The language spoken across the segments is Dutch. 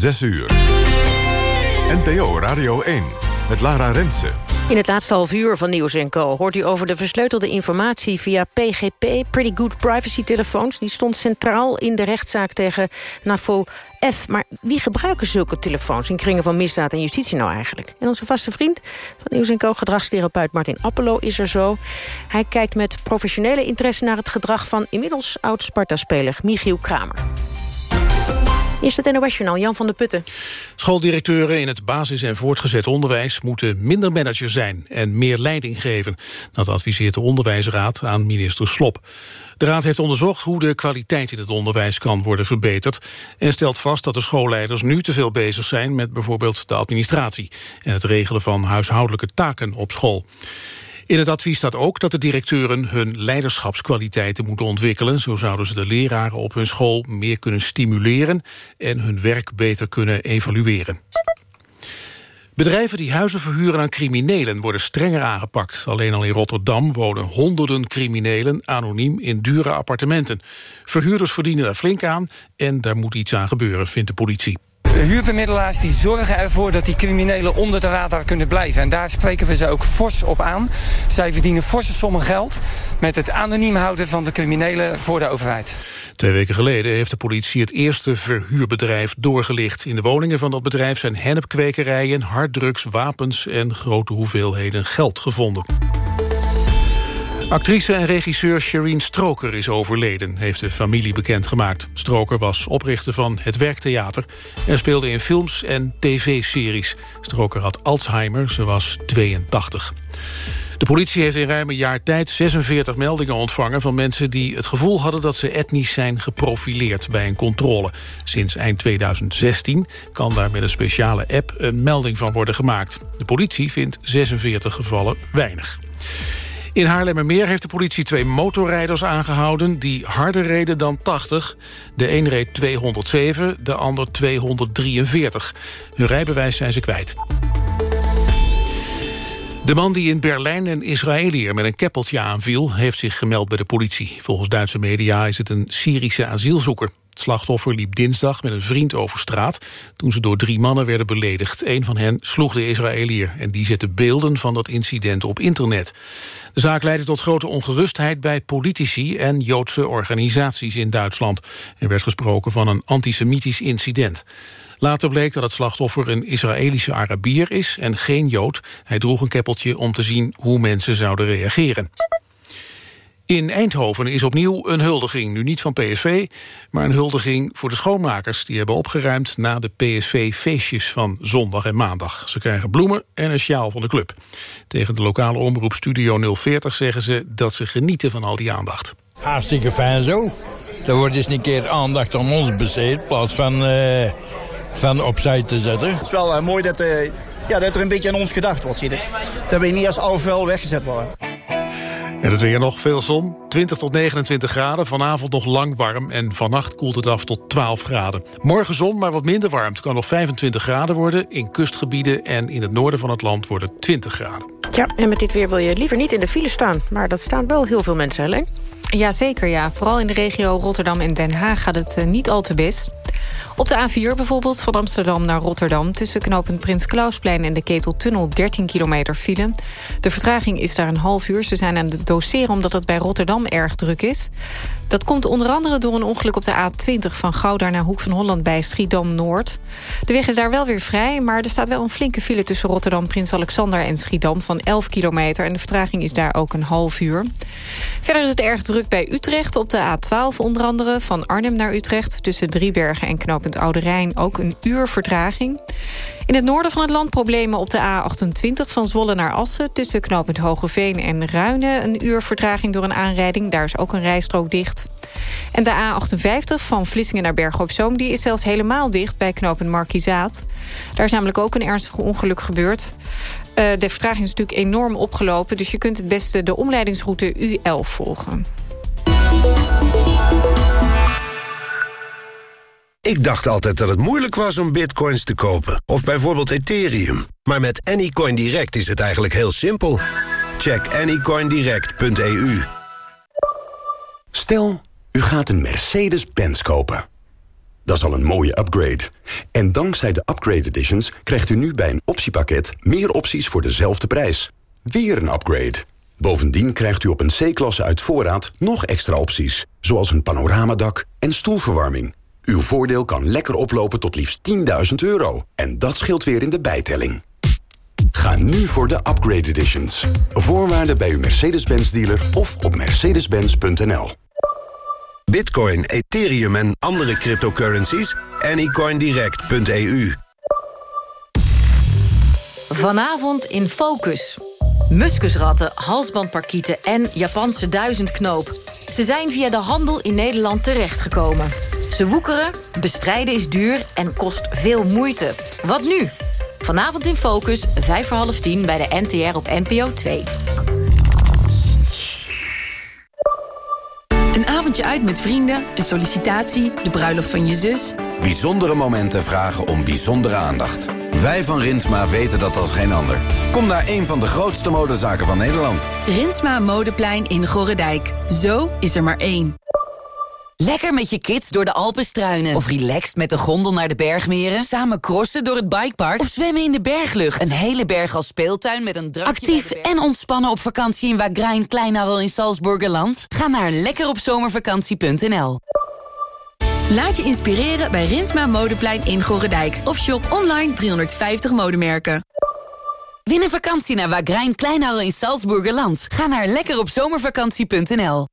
6 uur. NPO Radio 1 met Lara Rensen. In het laatste half uur van Nieuws Co. hoort u over de versleutelde informatie via PGP, Pretty Good Privacy telefoons. Die stond centraal in de rechtszaak tegen Nafol F. Maar wie gebruiken zulke telefoons in kringen van misdaad en justitie nou eigenlijk? En onze vaste vriend van Nieuws Co, gedragstherapeut Martin Appelo, is er zo. Hij kijkt met professionele interesse naar het gedrag van inmiddels oud-Sparta-speler Michiel Kramer. Is het NOS-journaal Jan van der Putten. Schooldirecteuren in het basis- en voortgezet onderwijs... moeten minder manager zijn en meer leiding geven. Dat adviseert de Onderwijsraad aan minister Slop. De raad heeft onderzocht hoe de kwaliteit in het onderwijs kan worden verbeterd... en stelt vast dat de schoolleiders nu te veel bezig zijn... met bijvoorbeeld de administratie en het regelen van huishoudelijke taken op school. In het advies staat ook dat de directeuren hun leiderschapskwaliteiten moeten ontwikkelen. Zo zouden ze de leraren op hun school meer kunnen stimuleren en hun werk beter kunnen evalueren. Bedrijven die huizen verhuren aan criminelen worden strenger aangepakt. Alleen al in Rotterdam wonen honderden criminelen anoniem in dure appartementen. Verhuurders verdienen daar flink aan en daar moet iets aan gebeuren, vindt de politie huurbemiddelaars die zorgen ervoor dat die criminelen onder de radar kunnen blijven. En daar spreken we ze ook fors op aan. Zij verdienen forse sommen geld met het anoniem houden van de criminelen voor de overheid. Twee weken geleden heeft de politie het eerste verhuurbedrijf doorgelicht. In de woningen van dat bedrijf zijn hennepkwekerijen, harddrugs, wapens en grote hoeveelheden geld gevonden. Actrice en regisseur Shireen Stroker is overleden, heeft de familie bekendgemaakt. Stroker was oprichter van Het Werktheater en speelde in films en tv-series. Stroker had Alzheimer, ze was 82. De politie heeft in ruim een jaar tijd 46 meldingen ontvangen... van mensen die het gevoel hadden dat ze etnisch zijn geprofileerd bij een controle. Sinds eind 2016 kan daar met een speciale app een melding van worden gemaakt. De politie vindt 46 gevallen weinig. In Haarlemmermeer heeft de politie twee motorrijders aangehouden... die harder reden dan 80. De een reed 207, de ander 243. Hun rijbewijs zijn ze kwijt. De man die in Berlijn een Israëliër met een keppeltje aanviel... heeft zich gemeld bij de politie. Volgens Duitse media is het een Syrische asielzoeker. Het slachtoffer liep dinsdag met een vriend over straat... toen ze door drie mannen werden beledigd. Een van hen sloeg de Israëliër... en die zette beelden van dat incident op internet. De zaak leidde tot grote ongerustheid bij politici... en Joodse organisaties in Duitsland. Er werd gesproken van een antisemitisch incident. Later bleek dat het slachtoffer een Israëlische Arabier is en geen Jood. Hij droeg een keppeltje om te zien hoe mensen zouden reageren. In Eindhoven is opnieuw een huldiging, nu niet van PSV... maar een huldiging voor de schoonmakers. Die hebben opgeruimd na de PSV-feestjes van zondag en maandag. Ze krijgen bloemen en een sjaal van de club. Tegen de lokale omroep Studio 040 zeggen ze dat ze genieten van al die aandacht. Hartstikke fijn zo. Er wordt eens een keer aandacht aan ons besteed... in plaats van, uh, van opzij te zetten. Het is wel uh, mooi dat, uh, ja, dat er een beetje aan ons gedacht wordt. Zie. Dat we niet als oude vuil weggezet worden. En het weer nog veel zon, 20 tot 29 graden. Vanavond nog lang warm en vannacht koelt het af tot 12 graden. Morgen zon, maar wat minder warm. Het kan nog 25 graden worden. In kustgebieden en in het noorden van het land worden 20 graden. Ja, en met dit weer wil je liever niet in de file staan. Maar dat staan wel heel veel mensen, alleen. Ja, zeker. Ja. Vooral in de regio Rotterdam en Den Haag gaat het uh, niet al te best. Op de A4 bijvoorbeeld, van Amsterdam naar Rotterdam... tussen knooppunt Prins Klausplein en de Keteltunnel 13 kilometer file. De vertraging is daar een half uur. Ze zijn aan het doseren omdat het bij Rotterdam erg druk is. Dat komt onder andere door een ongeluk op de A20... van Gouda naar Hoek van Holland bij Schiedam-Noord. De weg is daar wel weer vrij, maar er staat wel een flinke file... tussen Rotterdam, Prins Alexander en Schiedam van 11 kilometer. En de vertraging is daar ook een half uur. Verder is het erg druk bij Utrecht op de A12 onder andere... van Arnhem naar Utrecht tussen Driebergen en knooppunt Oude Rijn... ook een uur vertraging. In het noorden van het land problemen op de A28 van Zwolle naar Assen... tussen knooppunt Hogeveen en Ruinen. Een uur vertraging door een aanrijding. Daar is ook een rijstrook dicht. En de A58 van Vlissingen naar Bergen op Zoom... die is zelfs helemaal dicht bij knooppunt Markizaat. Daar is namelijk ook een ernstig ongeluk gebeurd. Uh, de vertraging is natuurlijk enorm opgelopen... dus je kunt het beste de omleidingsroute U11 volgen. Ik dacht altijd dat het moeilijk was om bitcoins te kopen. Of bijvoorbeeld Ethereum. Maar met Anycoin Direct is het eigenlijk heel simpel. Check anycoindirect.eu Stel, u gaat een Mercedes-Benz kopen. Dat is al een mooie upgrade. En dankzij de Upgrade Editions krijgt u nu bij een optiepakket... meer opties voor dezelfde prijs. Weer een upgrade. Bovendien krijgt u op een C-klasse uit voorraad nog extra opties. Zoals een panoramadak en stoelverwarming. Uw voordeel kan lekker oplopen tot liefst 10.000 euro. En dat scheelt weer in de bijtelling. Ga nu voor de Upgrade Editions. Voorwaarden bij uw Mercedes-Benz dealer of op mercedes-benz.nl. Bitcoin, Ethereum en andere cryptocurrencies? Anycoindirect.eu Vanavond in Focus. Muskusratten, halsbandparkieten en Japanse duizendknoop. Ze zijn via de handel in Nederland terechtgekomen. Ze woekeren, bestrijden is duur en kost veel moeite. Wat nu? Vanavond in Focus, vijf voor half tien bij de NTR op NPO 2. Een avondje uit met vrienden, een sollicitatie, de bruiloft van je zus. Bijzondere momenten vragen om bijzondere aandacht. Wij van Rinsma weten dat als geen ander. Kom naar een van de grootste modezaken van Nederland. Rinsma Modeplein in Gorredijk. Zo is er maar één. Lekker met je kids door de Alpen struinen. Of relaxed met de gondel naar de bergmeren. Samen crossen door het bikepark. Of zwemmen in de berglucht. Een hele berg als speeltuin met een drankje Actief en ontspannen op vakantie in Wagrain Kleinarel in Salzburgerland. Ga naar lekkeropzomervakantie.nl Laat je inspireren bij Rinsma Modeplein in Gorredijk. Of shop online 350 modemerken. Win een vakantie naar Wagrain Kleinarel in Salzburgerland. Ga naar lekkeropzomervakantie.nl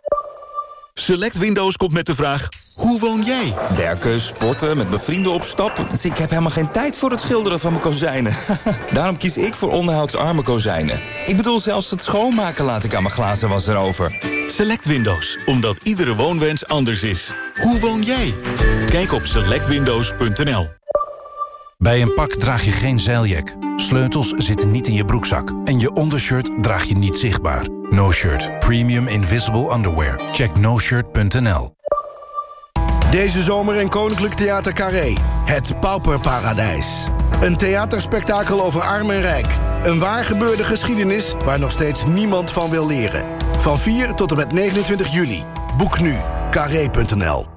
Select Windows komt met de vraag, hoe woon jij? Werken, sporten, met mijn vrienden op stap. Dus ik heb helemaal geen tijd voor het schilderen van mijn kozijnen. Daarom kies ik voor onderhoudsarme kozijnen. Ik bedoel, zelfs het schoonmaken laat ik aan mijn glazen was erover. Select Windows, omdat iedere woonwens anders is. Hoe woon jij? Kijk op selectwindows.nl Bij een pak draag je geen zeiljak. Sleutels zitten niet in je broekzak. En je ondershirt draag je niet zichtbaar. No Shirt. Premium Invisible Underwear. Check noshirt.nl Deze zomer in Koninklijk Theater Carré. Het Pauperparadijs. Een theaterspektakel over arm en rijk. Een waar gebeurde geschiedenis waar nog steeds niemand van wil leren. Van 4 tot en met 29 juli. Boek nu. Carré.nl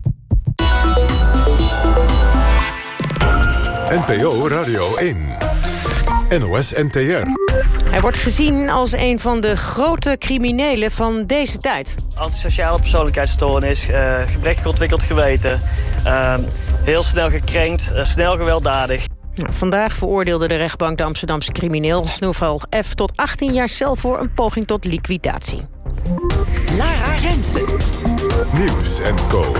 NPO Radio 1. NOS NTR. Hij wordt gezien als een van de grote criminelen van deze tijd. Antisociale persoonlijkheidsstoornis, uh, gebrekkig ontwikkeld geweten... Uh, heel snel gekrenkt, uh, snel gewelddadig. Nou, vandaag veroordeelde de rechtbank de Amsterdamse crimineel... Noval F. tot 18 jaar cel voor een poging tot liquidatie. Lara Rensen. Nieuws en Co.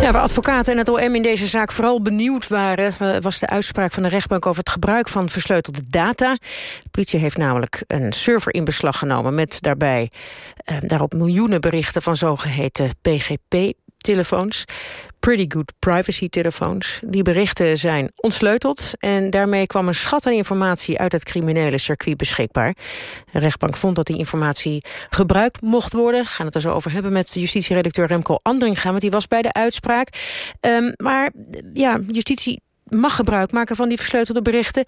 Ja, waar advocaten en het OM in deze zaak vooral benieuwd waren... Eh, was de uitspraak van de rechtbank over het gebruik van versleutelde data. De politie heeft namelijk een server in beslag genomen... met daarbij eh, daarop miljoenen berichten van zogeheten PGP telefoons. Pretty Good Privacy telefoons. Die berichten zijn ontsleuteld en daarmee kwam een schat aan informatie uit het criminele circuit beschikbaar. De rechtbank vond dat die informatie gebruikt mocht worden. We gaan het er zo over hebben met justitieredacteur Remco Andringa, want die was bij de uitspraak. Um, maar ja, justitie mag gebruik maken van die versleutelde berichten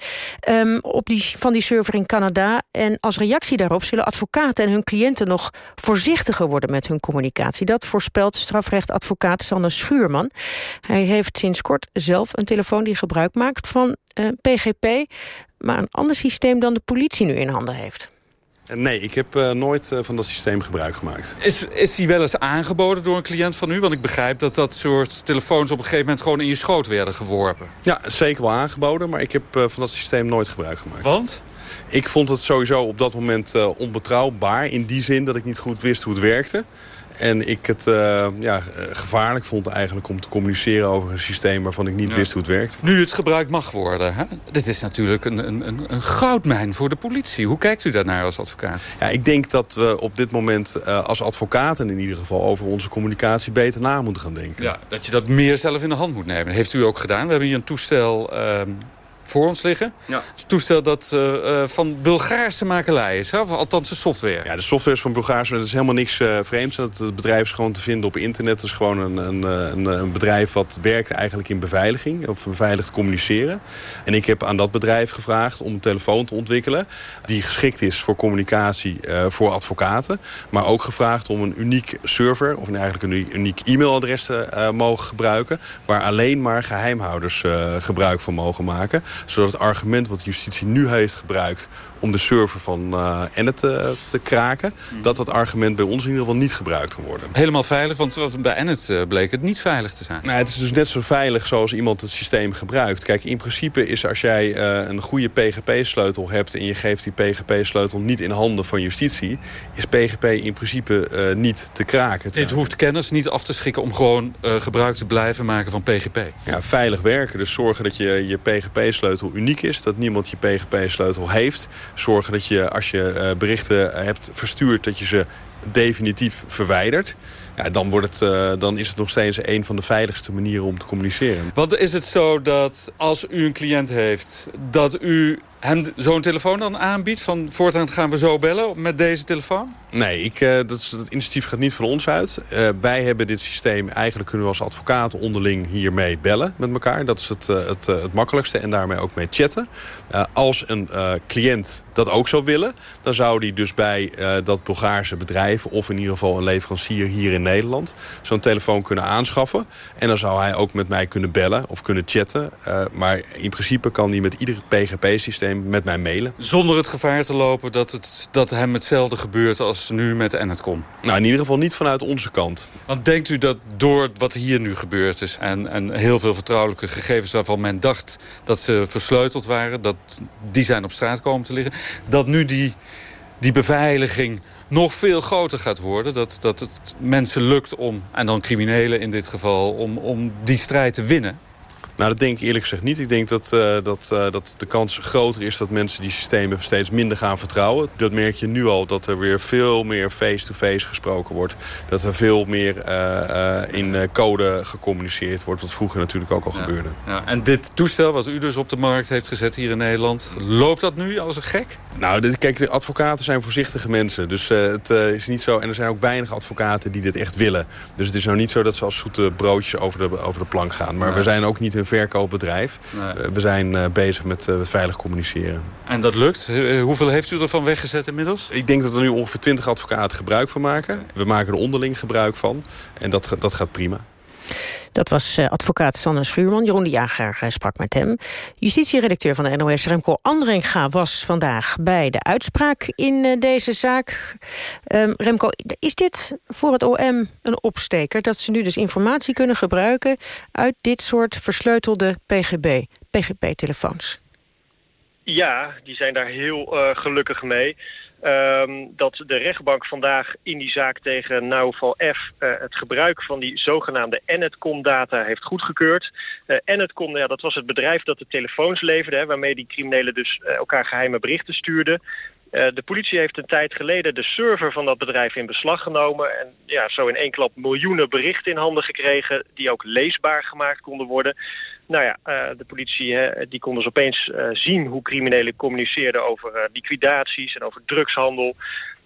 um, op die, van die server in Canada. En als reactie daarop zullen advocaten en hun cliënten nog voorzichtiger worden met hun communicatie. Dat voorspelt strafrechtadvocaat Sanne Schuurman. Hij heeft sinds kort zelf een telefoon die gebruik maakt van PGP, maar een ander systeem dan de politie nu in handen heeft. Nee, ik heb uh, nooit uh, van dat systeem gebruik gemaakt. Is, is die wel eens aangeboden door een cliënt van u? Want ik begrijp dat dat soort telefoons op een gegeven moment gewoon in je schoot werden geworpen. Ja, zeker wel aangeboden, maar ik heb uh, van dat systeem nooit gebruik gemaakt. Want? Ik vond het sowieso op dat moment onbetrouwbaar. In die zin dat ik niet goed wist hoe het werkte. En ik het uh, ja, gevaarlijk vond eigenlijk om te communiceren over een systeem waarvan ik niet wist hoe het werkt. Nu het gebruikt mag worden. Hè? Dit is natuurlijk een, een, een goudmijn voor de politie. Hoe kijkt u daarnaar als advocaat? Ja, ik denk dat we op dit moment uh, als advocaten in ieder geval over onze communicatie beter na moeten gaan denken. Ja, dat je dat meer zelf in de hand moet nemen. Dat heeft u ook gedaan. We hebben hier een toestel ehm, voor ons liggen. Ja. Het toestel dat uh, van Bulgaarse makelij is, hè? Althans de software. Ja, de software is van Bulgaarse, dat is helemaal niks uh, vreemds. Dat het bedrijf is gewoon te vinden op internet. Het is gewoon een, een, een, een, bedrijf wat werkt eigenlijk in beveiliging, of beveiligd communiceren. En ik heb aan dat bedrijf gevraagd om een telefoon te ontwikkelen die geschikt is voor communicatie uh, voor advocaten. Maar ook gevraagd om een uniek server, of eigenlijk een uniek e-mailadres te mogen gebruiken, waar alleen maar geheimhouders gebruik van mogen maken zodat het argument wat justitie nu heeft gebruikt... om de server van uh, Ennet te, te kraken... Hmm. dat dat argument bij ons in ieder geval niet gebruikt kan worden. Helemaal veilig, want bij Ennet uh, bleek het niet veilig te zijn. Nou, het is dus net zo veilig zoals iemand het systeem gebruikt. Kijk, in principe is als jij uh, een goede PGP-sleutel hebt... en je geeft die PGP-sleutel niet in handen van justitie... is PGP in principe niet te kraken. Dit hoeft kennis niet af te schikken om gewoon gebruik te blijven maken van PGP. Ja, veilig werken. Dus zorgen dat je je PGP-sleutel sleutel uniek is. Dat niemand je PGP-sleutel heeft. Zorgen dat je als je uh, berichten hebt verstuurd... dat je ze definitief verwijdert. Ja, dan, wordt het, uh, dan is het nog steeds een van de veiligste manieren om te communiceren. Want is het zo dat als u een cliënt heeft... dat u hem zo'n telefoon dan aanbiedt? Van voortaan gaan we zo bellen met deze telefoon? Nee, ik, uh, dat, initiatief gaat niet van ons uit. Uh, wij hebben dit systeem, eigenlijk kunnen we als advocaten onderling hiermee bellen met elkaar. Dat is het, uh, het, het makkelijkste en daarmee ook mee chatten. als een cliënt dat ook zou willen, dan zou die dus bij dat Bulgaarse bedrijf... of in ieder geval een leverancier hier in Nederland zo'n telefoon kunnen aanschaffen. En dan zou hij ook met mij kunnen bellen of kunnen chatten. maar in principe kan hij met ieder PGP-systeem met mij mailen. Zonder het gevaar te lopen dat, het, dat hem hetzelfde gebeurt als nu met Enetcom? Nou, in ieder geval niet vanuit onze kant. Want denkt u dat door wat hier nu gebeurd is... en, en heel veel vertrouwelijke gegevens waarvan men dacht dat ze versleuteld waren... dat die zijn op straat komen te liggen... dat nu die, die beveiliging nog veel groter gaat worden. Dat, dat het mensen lukt om, en dan criminelen in dit geval... om, om die strijd te winnen? Nou, dat denk ik eerlijk gezegd niet. Ik denk dat, uh, dat, uh, dat de kans groter is dat mensen die systemen steeds minder gaan vertrouwen. Dat merk je nu al, dat er weer veel meer face-to-face gesproken wordt. Dat er veel meer uh, in code gecommuniceerd wordt, wat vroeger natuurlijk ook al ja. gebeurde. Ja. En dit toestel wat u dus op de markt heeft gezet hier in Nederland, loopt dat nu als een gek? Nou, dit, kijk, de advocaten zijn voorzichtige mensen. Dus het is niet zo, en er zijn ook weinig advocaten die dit echt willen. Dus het is nou niet zo dat ze als zoete broodjes over de, over de plank gaan. Maar we zijn ook niet een verkoopbedrijf. Nee. Uh, we zijn uh, bezig met uh, veilig communiceren. En dat lukt? hoeveel heeft u ervan weggezet inmiddels? Ik denk dat er nu ongeveer 20 advocaten gebruik van maken. We maken er onderling gebruik van. En dat, dat gaat prima. Dat was uh, advocaat Sanne Schuurman. Jeroen de Jager uh, sprak met hem. Justitieredacteur van de NOS, Remco Andringa, was vandaag bij de uitspraak in uh, deze zaak. Um, Remco, is dit voor het OM een opsteker... dat ze nu dus informatie kunnen gebruiken... uit dit soort versleutelde PGB, PGP-telefoons? Ja, die zijn daar heel gelukkig mee... Um, dat de rechtbank vandaag in die zaak tegen Nauval F... Uh, het gebruik van die zogenaamde Enetcom-data heeft goedgekeurd. Uh, Enetcom, ja, dat was het bedrijf dat de telefoons leverde... Hè, waarmee die criminelen dus uh, elkaar geheime berichten stuurden. de politie heeft een tijd geleden de server van dat bedrijf in beslag genomen... en ja, zo in één klap miljoenen berichten in handen gekregen... die ook leesbaar gemaakt konden worden... Nou ja, uh, de politie die kon dus opeens uh, zien hoe criminelen communiceerden over uh, liquidaties en over drugshandel.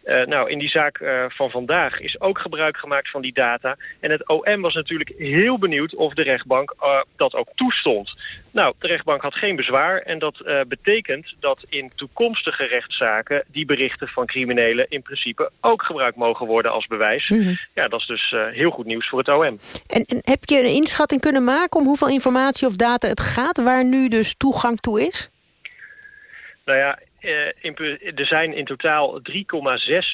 Uh, nou, in die zaak uh, van vandaag is ook gebruik gemaakt van die data. En het OM was natuurlijk heel benieuwd of de rechtbank uh, dat ook toestond. Nou, de rechtbank had geen bezwaar. En dat betekent dat in toekomstige rechtszaken... die berichten van criminelen in principe ook gebruikt mogen worden als bewijs. Mm -hmm. Ja, dat is dus heel goed nieuws voor het OM. En, en heb je een inschatting kunnen maken om hoeveel informatie of data het gaat... waar nu dus toegang toe is? Nou ja, er zijn in totaal 3,6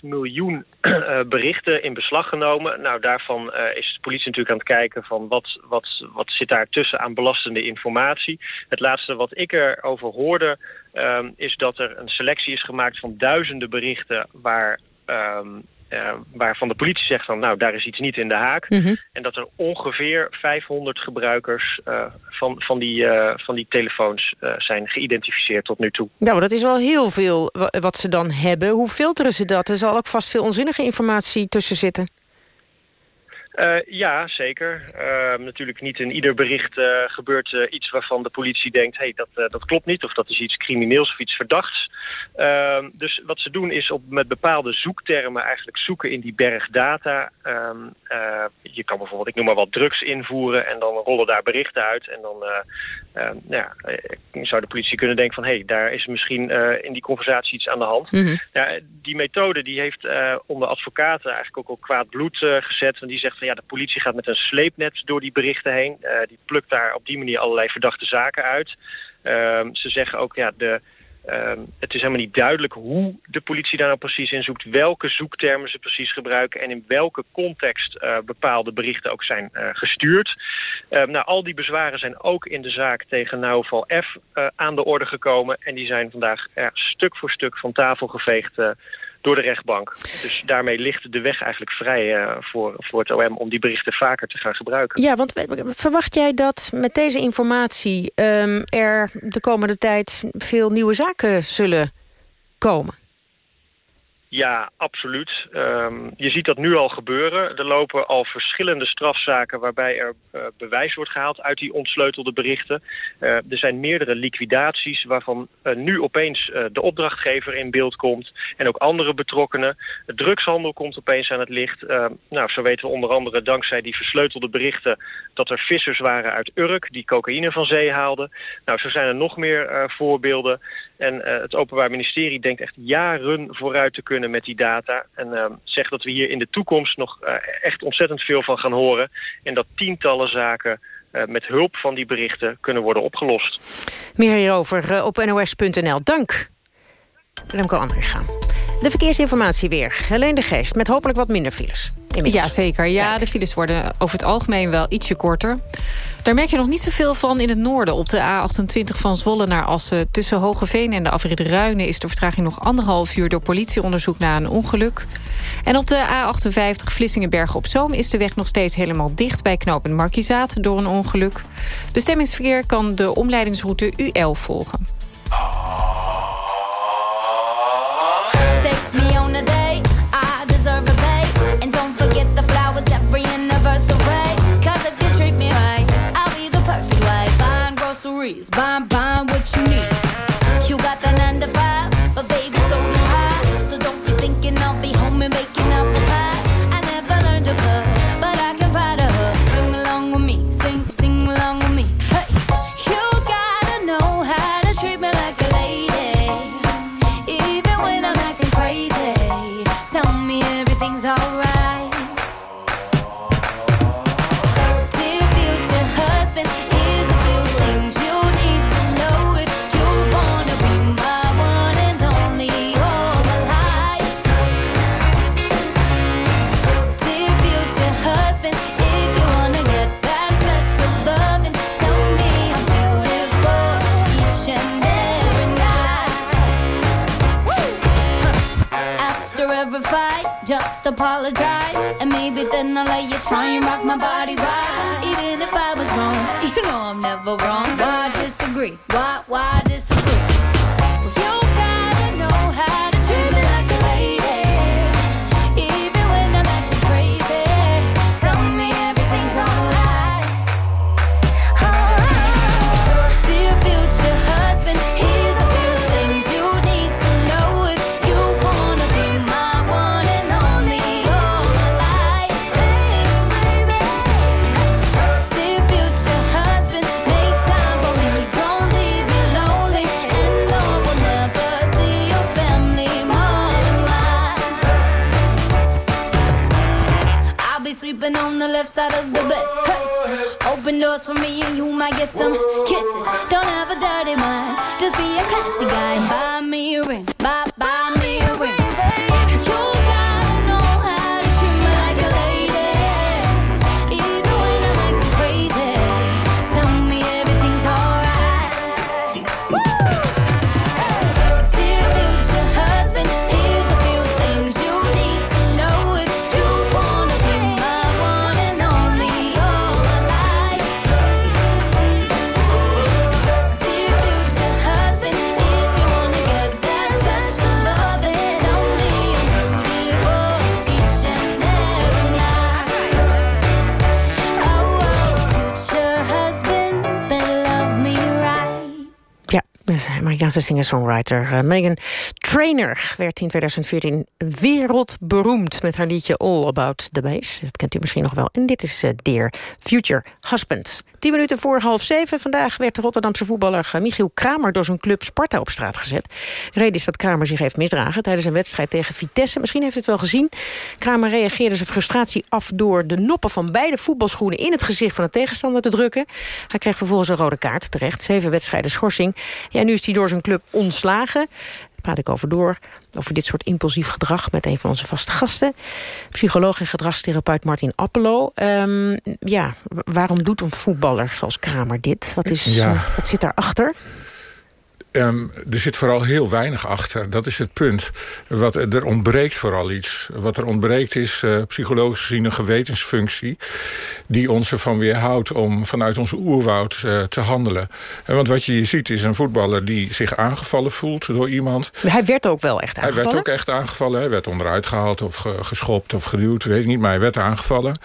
miljoen uh, berichten in beslag genomen. Nou, daarvan uh, is de politie natuurlijk aan het kijken van wat, wat, wat zit daar tussen aan belastende informatie. Het laatste wat ik erover hoorde um, is dat er een selectie is gemaakt van duizenden berichten waar... Um, eh, waarvan de politie zegt van nou daar is iets niet in de haak. Mhm. En dat er ongeveer 500 gebruikers eh, van, van, die, eh, van die telefoons zijn geïdentificeerd tot nu toe. Nou, dat is wel heel veel wa- wat ze dan hebben. Hoe filteren ze dat? Er zal ook vast veel onzinnige informatie tussen zitten. Eh, ja, zeker. Eh, natuurlijk niet in ieder bericht eh, gebeurt eh, iets waarvan de politie denkt... hey, dat, dat klopt niet of dat is iets crimineels of iets verdachts. Eh, dus wat ze doen is op, met bepaalde zoektermen eigenlijk zoeken in die berg data. Ehm, eh, je kan bijvoorbeeld, ik noem maar wat, drugs invoeren... en dan rollen daar berichten uit. En dan ja, zou de politie kunnen denken van... hé, hey, daar is misschien in die conversatie iets aan de hand. Ja, die methode die heeft onder advocaten eigenlijk ook al kwaad bloed gezet. Want die zegt ja, de politie gaat met een sleepnet door die berichten heen. Eh, die plukt daar op die manier allerlei verdachte zaken uit. Ehm, ze zeggen ook ja, de, ehm, het is helemaal niet duidelijk hoe de politie daar nou precies in zoekt. Welke zoektermen ze precies gebruiken en in welke context eh, bepaalde berichten ook zijn eh, gestuurd. Ehm, nou, al die bezwaren zijn ook in de zaak tegen Nauwval F aan de orde gekomen. En die zijn vandaag stuk voor stuk van tafel geveegd door de rechtbank. Dus daarmee ligt de weg eigenlijk vrij eh, voor, voor het OM om die berichten vaker te gaan gebruiken. Ja, want verwacht jij dat met deze informatie... ehm, er de komende tijd veel nieuwe zaken zullen komen? Ja, absoluut. Ehm, je ziet dat nu al gebeuren. Er lopen al verschillende strafzaken waarbij er eh, bewijs wordt gehaald uit die ontsleutelde berichten. Eh, er zijn meerdere liquidaties waarvan eh, nu opeens de opdrachtgever in beeld komt en ook andere betrokkenen. De drugshandel komt opeens aan het licht. Ehm, nou, zo weten we onder andere dankzij die versleutelde berichten dat er vissers waren uit Urk die cocaïne van zee haalden. Nou, zo zijn er nog meer voorbeelden. En eh, het Openbaar Ministerie denkt echt jaren vooruit te kunnen met die data. En ehm, zegt dat we hier in de toekomst nog eh, echt ontzettend veel van gaan horen. En dat tientallen zaken eh, met hulp van die berichten kunnen worden opgelost. Meer hierover op nos.nl. Dank, Remco Andringa. De verkeersinformatie weer. Helene de Geest met hopelijk wat minder files. Inmiddels. Ja, zeker. Ja, de files worden over het algemeen wel ietsje korter. Daar merk je nog niet zoveel van in het noorden. Op de A28 van Zwolle naar Assen. Tussen Hogeveen en de afrit Ruinen is de vertraging nog anderhalf uur... door politieonderzoek na een ongeluk. En op de A58 Vlissingenbergen op Zoom... is de weg nog steeds helemaal dicht bij knooppunt Markizaat... door een ongeluk. Bestemmingsverkeer kan de omleidingsroute U11 volgen. Take breeze. Bye bye. Apologize. And maybe then I'll let you try and rock my body right. Even if I was wrong, you know I'm never wrong. Why disagree? Why, why disagree? For me and you might get some kisses. Don't have a dirty mind, just be a classy guy. Amerikaanse singer-songwriter uh, Megan Trainer werd in 2014 wereldberoemd met haar liedje All About the Bass. Dat kent u misschien nog wel. En dit is uh, Dear Future Husband. Tien minuten voor half zeven. Vandaag werd de Rotterdamse voetballer uh, Michiel Kramer door zijn club Sparta op straat gezet. De reden is dat Kramer zich heeft misdragen tijdens een wedstrijd tegen Vitesse. Misschien heeft u het wel gezien. Kramer reageerde zijn frustratie af door de noppen van beide voetbalschoenen in het gezicht van de tegenstander te drukken. Hij kreeg vervolgens een rode kaart terecht. Zeven wedstrijden schorsing. Ja, nu is hij door zijn club ontslagen. Praat ik over door, over dit soort impulsief gedrag... met een van onze vaste gasten. Psycholoog en gedragstherapeut Martin Appelo. Um, ja, waarom doet een voetballer zoals Kramer dit? Wat, is, Ja. uh, wat zit daarachter? Ehm, er zit vooral heel weinig achter. Dat is het punt. Wat, er ontbreekt vooral iets. Wat er ontbreekt is uh, psychologisch gezien een gewetensfunctie... die ons ervan weerhoudt om vanuit ons oerwoud uh, te handelen. En want wat je hier ziet is een voetballer die zich aangevallen voelt door iemand. Hij werd ook wel echt aangevallen? Hij werd ook echt aangevallen. Hij werd onderuit gehaald of ge geschopt of geduwd, weet ik niet. Maar hij werd aangevallen.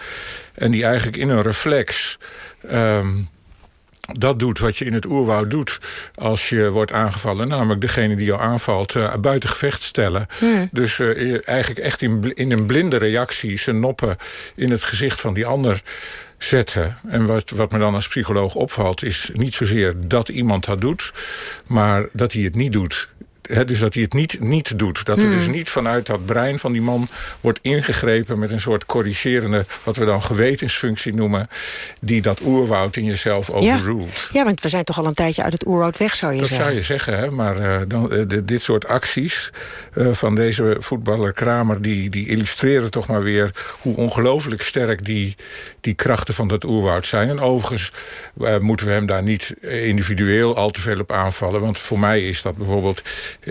En die eigenlijk in een reflex... Um, dat doet wat je in het oerwoud doet als je wordt aangevallen. Namelijk degene die jou aanvalt uh, buiten gevecht stellen. Hmm. Dus uh, eigenlijk echt in, in een blinde reactie zijn noppen in het gezicht van die ander zetten. En wat, wat me dan als psycholoog opvalt is niet zozeer dat iemand dat doet... maar dat hij het niet doet. He, dus dat hij het niet, niet doet. Dat er dus niet vanuit dat brein van die man wordt ingegrepen... met een soort corrigerende, wat we dan gewetensfunctie noemen... die dat oerwoud in jezelf overruled. Ja. ja, want we zijn toch al een tijdje uit het oerwoud weg, zou je dat zeggen. Dat zou je zeggen, hè? maar uh, dan, uh, de, dit soort acties uh, van deze voetballer Kramer... Die, die illustreren toch maar weer hoe ongelooflijk sterk die, die krachten van dat oerwoud zijn. En overigens moeten we hem daar niet individueel al te veel op aanvallen... want voor mij is dat bijvoorbeeld...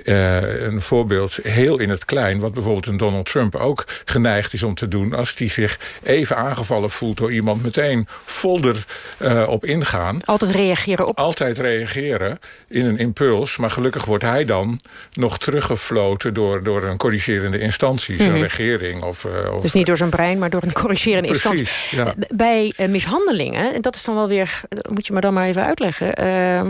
Uh, een voorbeeld heel in het klein... wat bijvoorbeeld een Donald Trump ook geneigd is om te doen... als hij zich even aangevallen voelt door iemand... meteen folder uh, op ingaan. Altijd reageren op? Altijd reageren in een impuls. Maar gelukkig wordt hij dan nog teruggefloten... door, door een corrigerende instantie, zijn mm -hmm. regering. Of, uh, of, dus niet door zijn brein, maar door een corrigerende precies, instantie. Ja. Bij mishandelingen, en dat is dan wel weer... moet je me dan maar even uitleggen...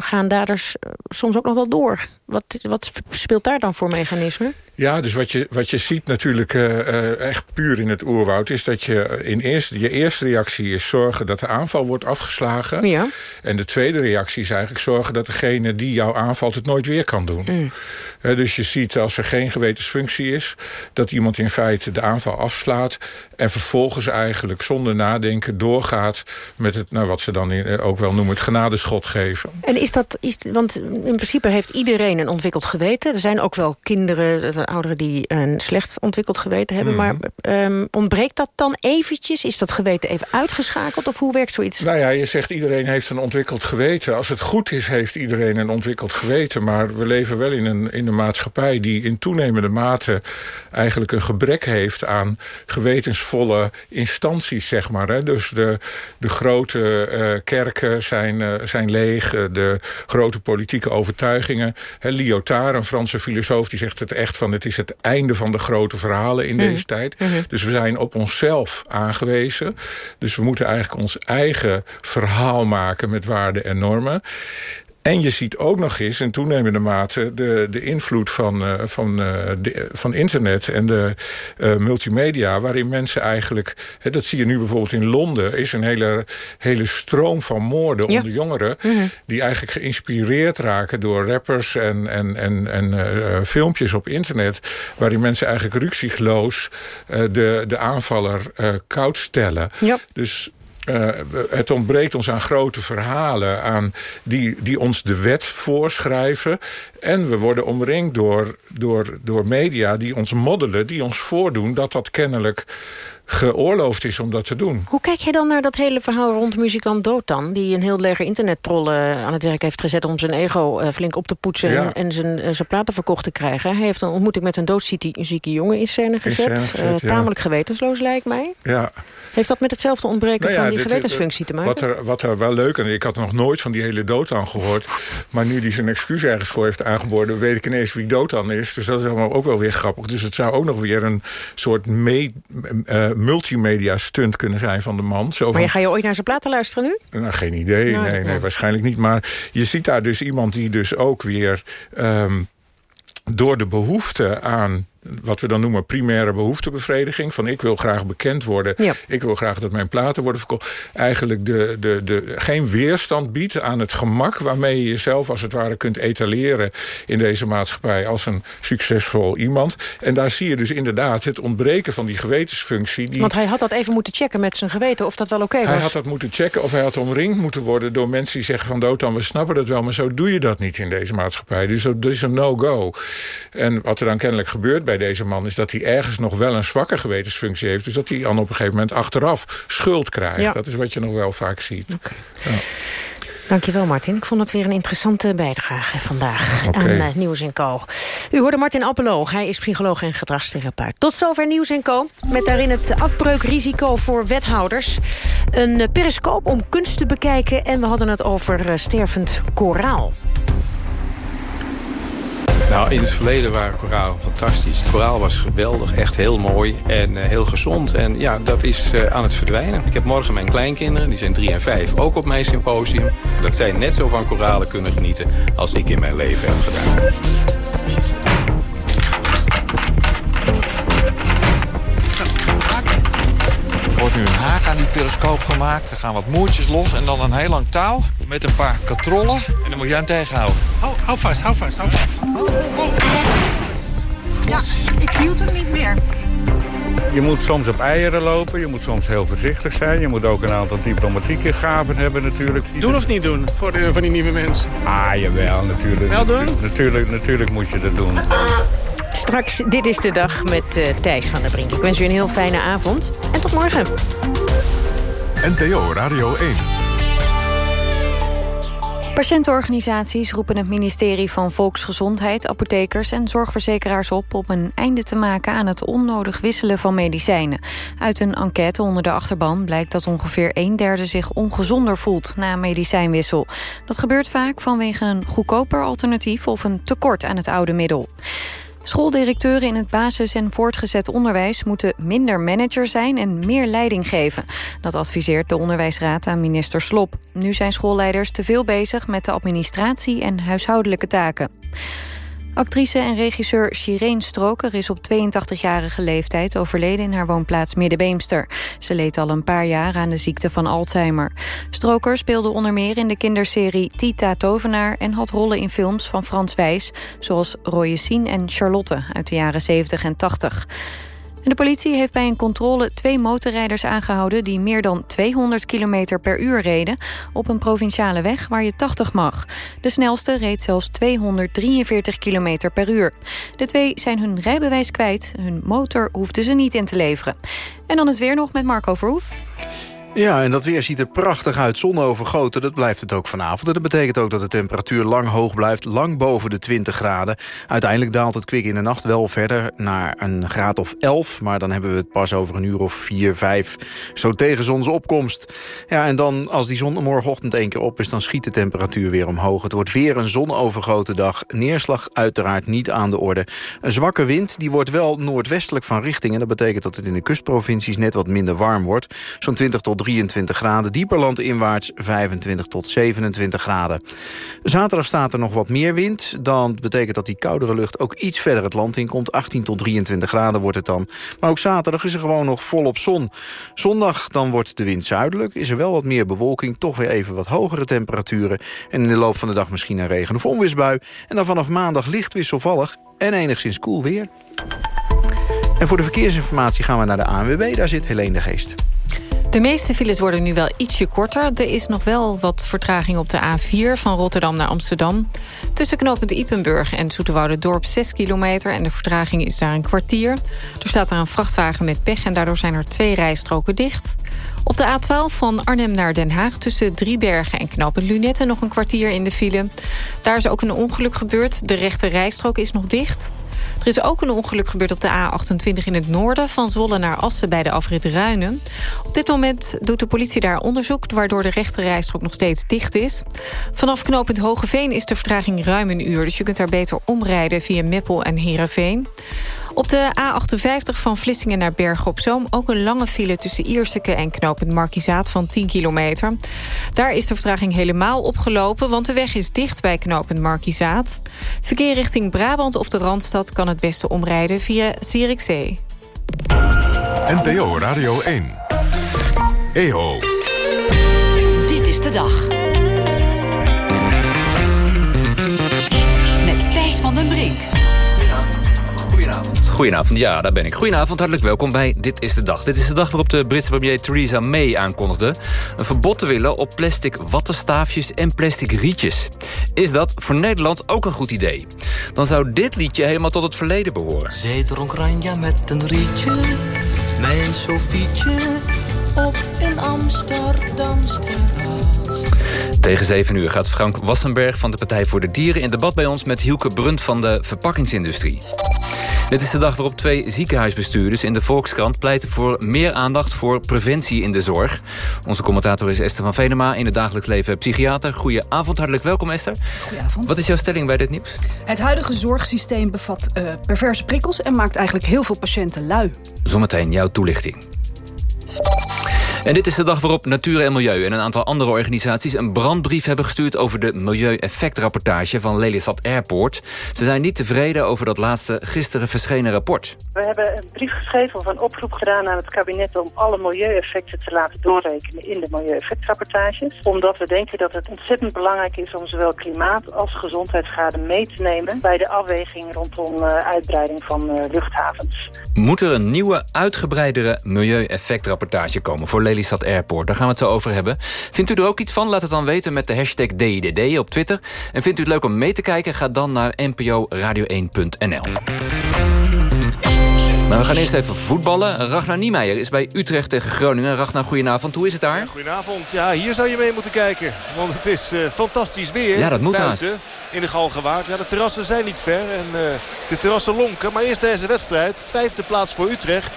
gaan daders soms ook nog wel door. Wat, wat speelt daar dan voor mechanisme? Ja, dus wat je, wat je ziet natuurlijk uh, uh, echt puur in het oerwoud... is dat je in eerste, je eerste reactie is zorgen dat de aanval wordt afgeslagen. Ja. En de tweede reactie is eigenlijk zorgen dat degene die jou aanvalt... het nooit weer kan doen. Mm. Uh, dus je ziet als er geen gewetensfunctie is... dat iemand in feite de aanval afslaat... en vervolgens eigenlijk zonder nadenken doorgaat... met het, nou, wat ze dan in, ook wel noemen het genadeschot geven. En is dat, is, want in principe heeft iedereen een ontwikkeld geweten. Er zijn ook wel kinderen, ouderen die een slecht ontwikkeld geweten hebben. Mm -hmm. Maar um, ontbreekt dat dan eventjes? Is dat geweten even uitgeschakeld? Of hoe werkt zoiets? Nou ja, je zegt iedereen heeft een ontwikkeld geweten. Als het goed is, heeft iedereen een ontwikkeld geweten. Maar we leven wel in een, in een maatschappij die in toenemende mate... eigenlijk een gebrek heeft aan gewetensvolle instanties, zeg maar. Hè? Dus de, de grote uh, kerken zijn, uh, zijn leeg. Uh, de grote politieke overtuigingen. Hè, Lyotard, een Franse filosoof, die zegt het echt van... het is het einde van de grote verhalen in mm. deze tijd. Mhm. Mm -hmm. Dus we zijn op onszelf aangewezen. Dus we moeten eigenlijk ons eigen verhaal maken met waarden en normen. En je ziet ook nog eens in toenemende mate de, de invloed van, uh, van, uh, de, van internet en de uh, multimedia... waarin mensen eigenlijk, hè, dat zie je nu bijvoorbeeld in Londen... is een hele, hele stroom van moorden ja. onder jongeren... Mm -hmm. die eigenlijk geïnspireerd raken door rappers en, en, en, en filmpjes op internet... waarin mensen eigenlijk ruksigloos de, de aanvaller koud stellen. Ja. Dus uh, het ontbreekt ons aan grote verhalen... Aan die, die ons de wet voorschrijven. En we worden omringd door, door, door media die ons moddelen... die ons voordoen dat dat kennelijk geoorloofd is om dat te doen. Hoe kijk je dan naar dat hele verhaal rond muzikant Dotan... die een heel leger internettrollen aan het werk heeft gezet... om zijn ego uh, flink op te poetsen ja. en, zijn, uh, zijn platen verkocht te krijgen? Hij heeft een ontmoeting met een doodzieke jongen in scène gezet. In scène gezet uh, tamelijk ja. gewetensloos, lijkt mij. Ja. Heeft dat met hetzelfde ontbreken nou ja, van die dit, gewetensfunctie te maken? Wat er, wat er wel leuk, en ik had nog nooit van die hele Dotan gehoord... maar nu die zijn excuus ergens voor heeft aangeboden... weet ik ineens wie Dotan is. Dus dat is allemaal ook wel weer grappig. Dus het zou ook nog weer een soort mee, multimedia stunt kunnen zijn van de man. Zo Maar van, ga je ooit naar zijn platen luisteren nu? nou, geen idee, Nou, nee, nee, waarschijnlijk niet. Maar je ziet daar dus iemand die dus ook weer... ehm, door de behoefte aan wat we dan noemen primaire behoeftebevrediging... van ik wil graag bekend worden, Ja. ik wil graag dat mijn platen worden verkocht... eigenlijk de, de, de, geen weerstand biedt aan het gemak... waarmee je jezelf als het ware kunt etaleren in deze maatschappij... als een succesvol iemand. En daar zie je dus inderdaad het ontbreken van die gewetensfunctie... Die, Want hij had dat even moeten checken met zijn geweten of dat wel oké was. hij had dat moeten checken of hij had omringd moeten worden... door mensen die zeggen van Dotan, we snappen dat wel... maar zo doe je dat niet in deze maatschappij. Dus dat is een no-go. En wat er dan kennelijk gebeurt bij deze man... is dat hij ergens nog wel een zwakke gewetensfunctie heeft. Dus dat hij dan op een gegeven moment achteraf schuld krijgt. Ja. Dat is wat je nog wel vaak ziet. Ja. Dankjewel Martin. Ik vond het weer een interessante bijdrage vandaag aan uh, Nieuws Co. U hoorde Martin Appelo. Hij is psycholoog en gedragstherapeut. Tot zover Nieuws Co. Met daarin het afbreukrisico voor wethouders. Een uh, periscoop om kunst te bekijken. En we hadden het over uh, stervend koraal. Nou, in het verleden waren koralen fantastisch. Koraal was geweldig, echt heel mooi en uh, heel gezond. En ja, dat is uh, aan het verdwijnen. Ik heb morgen mijn kleinkinderen, die zijn drie en vijf, ook op mijn symposium. Dat zij net zo van koralen kunnen genieten als ik in mijn leven heb gedaan. Er wordt nu een haak aan die periscoop gemaakt. Er gaan wat moertjes los en dan een heel lang touw met een paar katrollen. En dan moet jij hem tegenhouden. Hou, hou vast, hou vast, hou vast. Ja, ik hield hem niet meer. Je moet soms op eieren lopen, je moet soms heel voorzichtig zijn. Je moet ook een aantal diplomatieke gaven hebben natuurlijk. Doen of niet doen voor de, van die nieuwe mensen? Ah, jawel, natuurlijk. Wel doen? Natuurlijk, natuurlijk moet je dat doen. Straks, dit is de dag met uh, Thijs van der Brink. Ik wens u een heel fijne avond en tot morgen. NPO Radio 1. Patiëntenorganisaties roepen het ministerie van Volksgezondheid, apothekers en zorgverzekeraars op om een einde te maken aan het onnodig wisselen van medicijnen. Uit een enquête onder de achterban blijkt dat ongeveer een derde zich ongezonder voelt na medicijnwissel. Dat gebeurt vaak vanwege een goedkoper alternatief of een tekort aan het oude middel. Schooldirecteuren in het basis- en voortgezet onderwijs... moeten minder manager zijn en meer leiding geven. Dat adviseert de Onderwijsraad aan minister Slop. Nu zijn schoolleiders te veel bezig met de administratie en huishoudelijke taken. Actrice en regisseur Shireen Stroker is op 82-jarige leeftijd overleden in haar woonplaats Middenbeemster. Ze leed al een paar jaar aan de ziekte van Alzheimer. Stroker speelde onder meer in de kinderserie Tita Tovenaar en had rollen in films van Frans Wijs, zoals Royesien en Charlotte uit de jaren 70 en 80. De politie heeft bij een controle twee motorrijders aangehouden... die meer dan 200 km per uur reden op een provinciale weg waar je 80 mag. De snelste reed zelfs 243 km per uur. De twee zijn hun rijbewijs kwijt. Hun motor hoefden ze niet in te leveren. En dan is weer nog met Marco Verhoef. Ja, en dat weer ziet er prachtig uit. Zon overgoten, dat blijft het ook vanavond. En dat betekent ook dat de temperatuur lang hoog blijft. Lang boven de 20 graden. Uiteindelijk daalt het kwik in de nacht wel verder naar een graad of 11. Maar dan hebben we het pas over een uur of 4, 5. Zo tegen zonsopkomst. Ja, en dan als die zon morgenochtend één keer op is... dan schiet de temperatuur weer omhoog. Het wordt weer een zonovergoten dag. Neerslag uiteraard niet aan de orde. Een zwakke wind, die wordt wel noordwestelijk van richting. En dat betekent dat het in de kustprovincies net wat minder warm wordt. Zo'n 20 tot 23 graden. Dieper landinwaarts 25 tot 27 graden. Zaterdag staat er nog wat meer wind. Dan betekent dat die koudere lucht ook iets verder het land in komt. 18 tot 23 graden wordt het dan. Maar ook zaterdag is er gewoon nog volop zon. Zondag dan wordt de wind zuidelijk. Is er wel wat meer bewolking. Toch weer even wat hogere temperaturen. En in de loop van de dag misschien een regen- of onweersbui. En dan vanaf maandag licht wisselvallig en enigszins koel weer. En voor de verkeersinformatie gaan we naar de ANWB. Daar zit Helene de Geest. De meeste files worden nu wel ietsje korter. Er is nog wel wat vertraging op de A4 van Rotterdam naar Amsterdam. Tussen knooppunt Ipenburg en Dorp 6 kilometer... en de vertraging is daar een kwartier. Er staat daar een vrachtwagen met pech... en daardoor zijn er twee rijstroken dicht. Op de A12 van Arnhem naar Den Haag tussen Driebergen en knooppunt Lunette... nog een kwartier in de file. Daar is ook een ongeluk gebeurd. De rechte rijstrook is nog dicht... Er is ook een ongeluk gebeurd op de A28 in het noorden... van Zwolle naar Assen bij de afrit Ruinen. Op dit moment doet de politie daar onderzoek... waardoor de rechterrijstrook nog steeds dicht is. Vanaf knooppunt Hogeveen is de vertraging ruim een uur... dus je kunt daar beter omrijden via Meppel en Heerenveen. Op de A58 van Vlissingen naar Bergen op Zoom... ook een lange file tussen Ierseke en knooppunt Markizaat van 10 kilometer. Daar is de vertraging helemaal opgelopen... want de weg is dicht bij knooppunt Markizaat. Verkeer richting Brabant of de Randstad kan het beste omrijden via Zierikzee. NPO Radio 1. EO. Dit is de dag. Goedenavond. Ja, daar ben ik. Goedenavond, hartelijk welkom bij Dit is de Dag. Dit is de dag waarop de Britse premier Theresa May aankondigde... een verbod te willen op plastic wattenstaafjes en plastic rietjes. Is dat voor Nederland ook een goed idee? Dan zou dit liedje helemaal tot het verleden behoren. Zij dronk ranja met een rietje, mijn Sofietje, op een Amsterdamsterras. Tegen 7 uur gaat Frank Wassenberg van de Partij voor de Dieren... in debat bij ons met Hielke Brunt van de verpakkingsindustrie. Dit is de dag waarop twee ziekenhuisbestuurders in de Volkskrant... pleiten voor meer aandacht voor preventie in de zorg. Onze commentator is Esther van Venema, in het dagelijks leven psychiater. Goedenavond, hartelijk welkom Esther. Goedenavond. Wat is jouw stelling bij dit nieuws? Het huidige zorgsysteem bevat uh, perverse prikkels... en maakt eigenlijk heel veel patiënten lui. Zometeen jouw toelichting. En dit is de dag waarop Natuur en Milieu en een aantal andere organisaties... een brandbrief hebben gestuurd over de milieueffectrapportage van Lelystad Airport. Ze zijn niet tevreden over dat laatste gisteren verschenen rapport. We hebben een brief geschreven of een oproep gedaan aan het kabinet... om alle milieueffecten te laten doorrekenen in de milieueffectrapportages. Omdat we denken dat het ontzettend belangrijk is om zowel klimaat als gezondheidsschade mee te nemen... bij de afweging rondom uh, uitbreiding van uh, luchthavens. Moet er een nieuwe, uitgebreidere milieueffectrapportage komen voor Lelystad Airport? Daar gaan we het zo over hebben. Vindt u er ook iets van? Laat het dan weten met de hashtag DIDD op Twitter. En vindt u het leuk om mee te kijken? Ga dan naar nporadio1.nl. Maar we gaan eerst even voetballen. Ragnar Niemeyer is bij Utrecht tegen Groningen. Ragnar, goedenavond. Hoe is het daar? Ja, goedenavond. Ja, hier zou je mee moeten kijken. Want het is uh, fantastisch weer. Ja, dat moet buiten, haast. In de Galgenwaard. Ja, de terrassen zijn niet ver. En uh, de terrassen lonken. Maar eerst deze wedstrijd. Vijfde plaats voor Utrecht.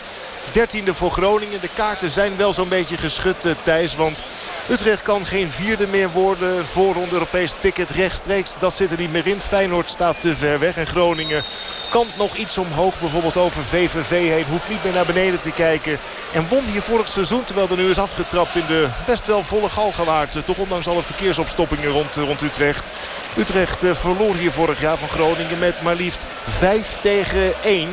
Dertiende voor Groningen. De kaarten zijn wel zo'n beetje geschud, uh, Thijs. Want Utrecht kan geen vierde meer worden. Een voorronde Europees ticket rechtstreeks. Dat zit er niet meer in. Feyenoord staat te ver weg. En Groningen kan nog iets omhoog. Bijvoorbeeld over VVV heen. Hoeft niet meer naar beneden te kijken. En won hier vorig seizoen. Terwijl er nu is afgetrapt in de best wel volle Galgenwaard. Toch ondanks alle verkeersopstoppingen rond, rond Utrecht. Utrecht verloor hier vorig jaar van Groningen met maar liefst 5 tegen 1.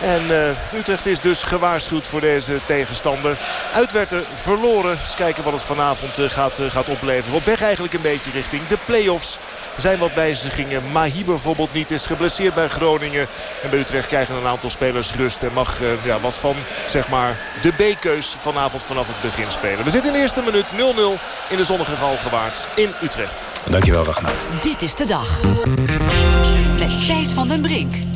En uh, Utrecht is dus gewaarschuwd voor deze tegenstander. Uit werd er verloren. Eens kijken wat het vanavond uh, gaat, uh, gaat opleveren. Op weg eigenlijk een beetje richting de play-offs. Er zijn wat wijzigingen. Mahi bijvoorbeeld niet is geblesseerd bij Groningen. En bij Utrecht krijgen een aantal spelers rust. En mag ja, wat van zeg maar, de B-keus vanavond vanaf het begin spelen. We zitten in de eerste minuut 0-0 in de zonnige Galgenwaard in Utrecht. Dankjewel Ragnar. Dit is de dag. Met Thijs van den Brink.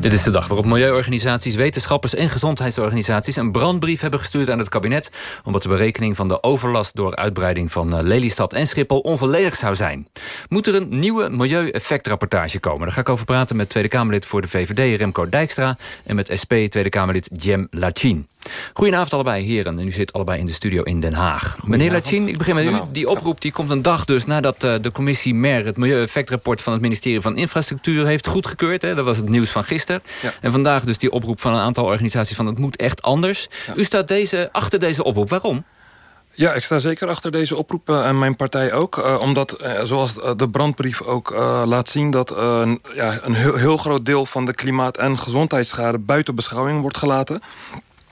Dit is de dag waarop milieuorganisaties, wetenschappers en gezondheidsorganisaties... een brandbrief hebben gestuurd aan het kabinet... omdat de berekening van de overlast door uitbreiding van Lelystad en Schiphol onvolledig zou zijn. Moet er een nieuwe milieueffectrapportage komen? Daar ga ik over praten met Tweede Kamerlid voor de VVD Remco Dijkstra... en met SP Tweede Kamerlid Jem Lachin. Goedenavond allebei, heren. En u zit allebei in de studio in Den Haag. Meneer Lachin, ik begin met u. Die oproep die komt een dag dus nadat uh, de commissie MER... het milieueffectrapport van het ministerie van Infrastructuur heeft goedgekeurd. Hè. Dat was het nieuws van gisteren. Ja. En vandaag dus die oproep van een aantal organisaties van... het moet echt anders. Ja. U staat deze, achter deze oproep. Waarom? Ja, ik sta zeker achter deze oproep uh, en mijn partij ook. Uh, omdat, uh, zoals de brandbrief ook laat zien... dat ja, een heel, heel groot deel van de klimaat- en gezondheidsschade... buiten beschouwing wordt gelaten.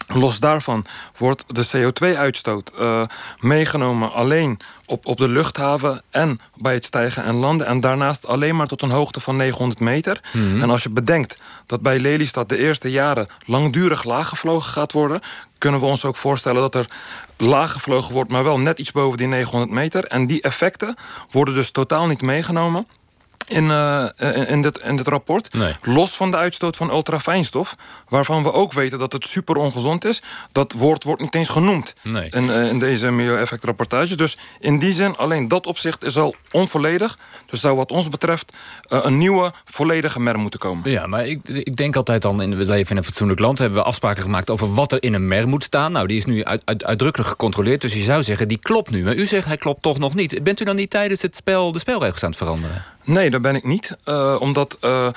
Los daarvan wordt de CO2-uitstoot uh, meegenomen alleen op, op de luchthaven en bij het stijgen en landen. En daarnaast alleen maar tot een hoogte van 900 meter. Mm -hmm. En als je bedenkt dat bij Lelystad de eerste jaren langdurig laag gevlogen gaat worden... kunnen we ons ook voorstellen dat er laag gevlogen wordt... maar wel net iets boven die 900 meter. En die effecten worden dus totaal niet meegenomen in, uh, in, in, dit, in dit rapport. Nee. Los van de uitstoot van ultrafijnstof... waarvan we ook weten dat het super ongezond is. Dat woord wordt niet eens genoemd nee. in, uh, in deze milieueffectrapportage. Dus in die zin, alleen dat opzicht is al onvolledig. Dus zou wat ons betreft uh, een nieuwe, volledige MER moeten komen. Ja, maar ik, ik denk altijd dan... in we leven in een fatsoenlijk land... hebben we afspraken gemaakt over wat er in een MER moet staan. Nou, die is nu uit, uit, uitdrukkelijk gecontroleerd. Dus je zou zeggen, die klopt nu. Maar u zegt, hij klopt toch nog niet. Bent u dan niet tijdens het spel de spelregels aan het veranderen? Nee, dat ben ik niet. Uh, omdat uh,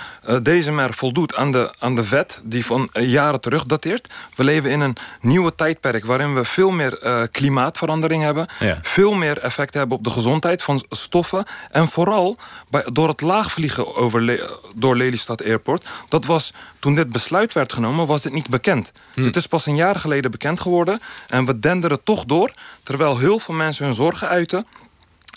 deze mer voldoet aan de, aan de wet die van jaren terug dateert. We leven in een nieuwe tijdperk waarin we veel meer klimaatverandering hebben. Ja. Veel meer effect hebben op de gezondheid van stoffen. En vooral bij, door het laagvliegen over Le door Lelystad Airport. Dat was, toen dit besluit werd genomen, was dit niet bekend. Hm. Dit is pas een jaar geleden bekend geworden. En we denderen toch door, terwijl heel veel mensen hun zorgen uiten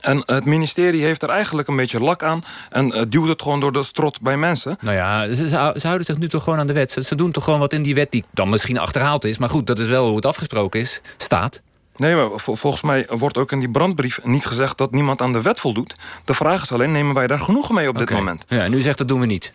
en het ministerie heeft er eigenlijk een beetje lak aan... en uh, duwt het gewoon door de strot bij mensen. Nou ja, ze, ze, houden zich nu toch gewoon aan de wet. Ze, ze, doen toch gewoon wat in die wet die dan misschien achterhaald is. Maar goed, dat is wel hoe het afgesproken is. Staat. Nee, maar volgens mij wordt ook in die brandbrief niet gezegd... dat niemand aan de wet voldoet. De vraag is alleen, nemen wij daar genoegen mee op dit moment? Ja, en u zegt dat doen we niet.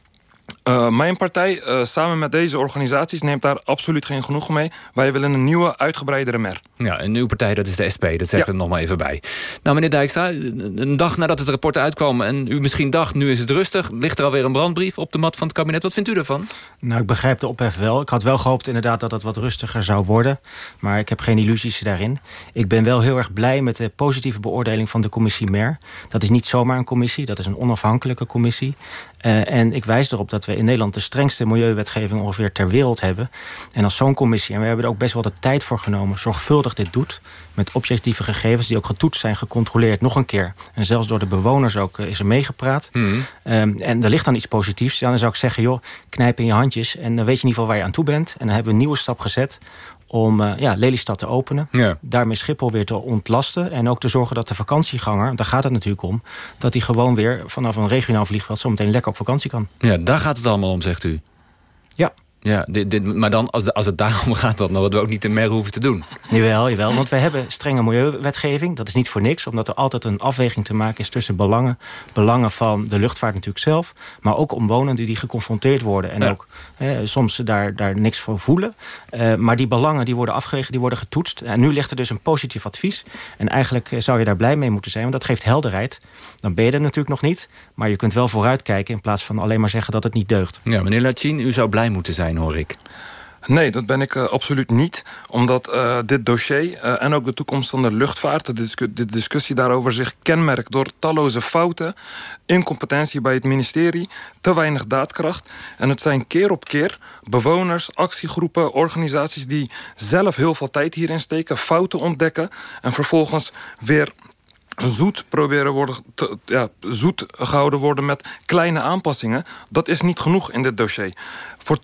Uh, mijn partij, uh, samen met deze organisaties, neemt daar absoluut geen genoegen mee. Wij willen een nieuwe, uitgebreidere MER. Ja, en uw partij, dat is de SP, dat zeg ik er nog maar even bij. Nou, meneer Dijkstra, een dag nadat het rapport uitkwam... en u misschien dacht, nu is het rustig... ligt er alweer een brandbrief op de mat van het kabinet. Wat vindt u ervan? Nou, ik begrijp de ophef wel. Ik had wel gehoopt inderdaad dat het wat rustiger zou worden. Maar ik heb geen illusies daarin. Ik ben wel heel erg blij met de positieve beoordeling van de commissie MER. Dat is niet zomaar een commissie, dat is een onafhankelijke commissie. Uh, en ik wijs erop dat we in Nederland de strengste milieuwetgeving ongeveer ter wereld hebben. En als zo'n commissie, en we hebben er ook best wel de tijd voor genomen, zorgvuldig dit doet, met objectieve gegevens die ook getoetst zijn, gecontroleerd, nog een keer. En zelfs door de bewoners ook uh, is er meegepraat. Mm. Um, en er ligt dan iets positiefs. Dan zou ik zeggen, joh, knijp in je handjes en dan weet je in ieder geval waar je aan toe bent. En dan hebben we een nieuwe stap gezet om uh, ja, Lelystad te openen. Ja. Daarmee Schiphol weer te ontlasten. En ook te zorgen dat de vakantieganger, daar gaat het natuurlijk om... dat hij gewoon weer vanaf een regionaal vliegveld... zometeen lekker op vakantie kan. Ja, daar gaat het allemaal om, zegt u. Ja. Ja, dit, dit, maar dan, als, als het daarom gaat, dan hadden we ook niet de mer hoeven te doen. Jawel, jawel, want we hebben strenge milieuwetgeving. Dat is niet voor niks, omdat er altijd een afweging te maken is... tussen belangen, belangen van de luchtvaart natuurlijk zelf... maar ook omwonenden die geconfronteerd worden... en ook soms daar, daar niks voor voelen. Uh, maar die belangen die worden afgewegen, die worden getoetst. En nu ligt er dus een positief advies. En eigenlijk eh, zou je daar blij mee moeten zijn, want dat geeft helderheid. Dan ben je er natuurlijk nog niet, maar je kunt wel vooruitkijken... in plaats van alleen maar zeggen dat het niet deugt. Ja, meneer Lachin, u zou blij moeten zijn hoor ik. Nee, dat ben ik uh, absoluut niet. Omdat uh, dit dossier uh, en ook de toekomst van de luchtvaart... de, discussie daarover zich kenmerkt door talloze fouten... incompetentie bij het ministerie, te weinig daadkracht. En het zijn keer op keer bewoners, actiegroepen, organisaties... die zelf heel veel tijd hierin steken, fouten ontdekken... en vervolgens weer zoet proberen worden ja, zoet gehouden worden met kleine aanpassingen. Dat is niet genoeg in dit dossier. Voor 2%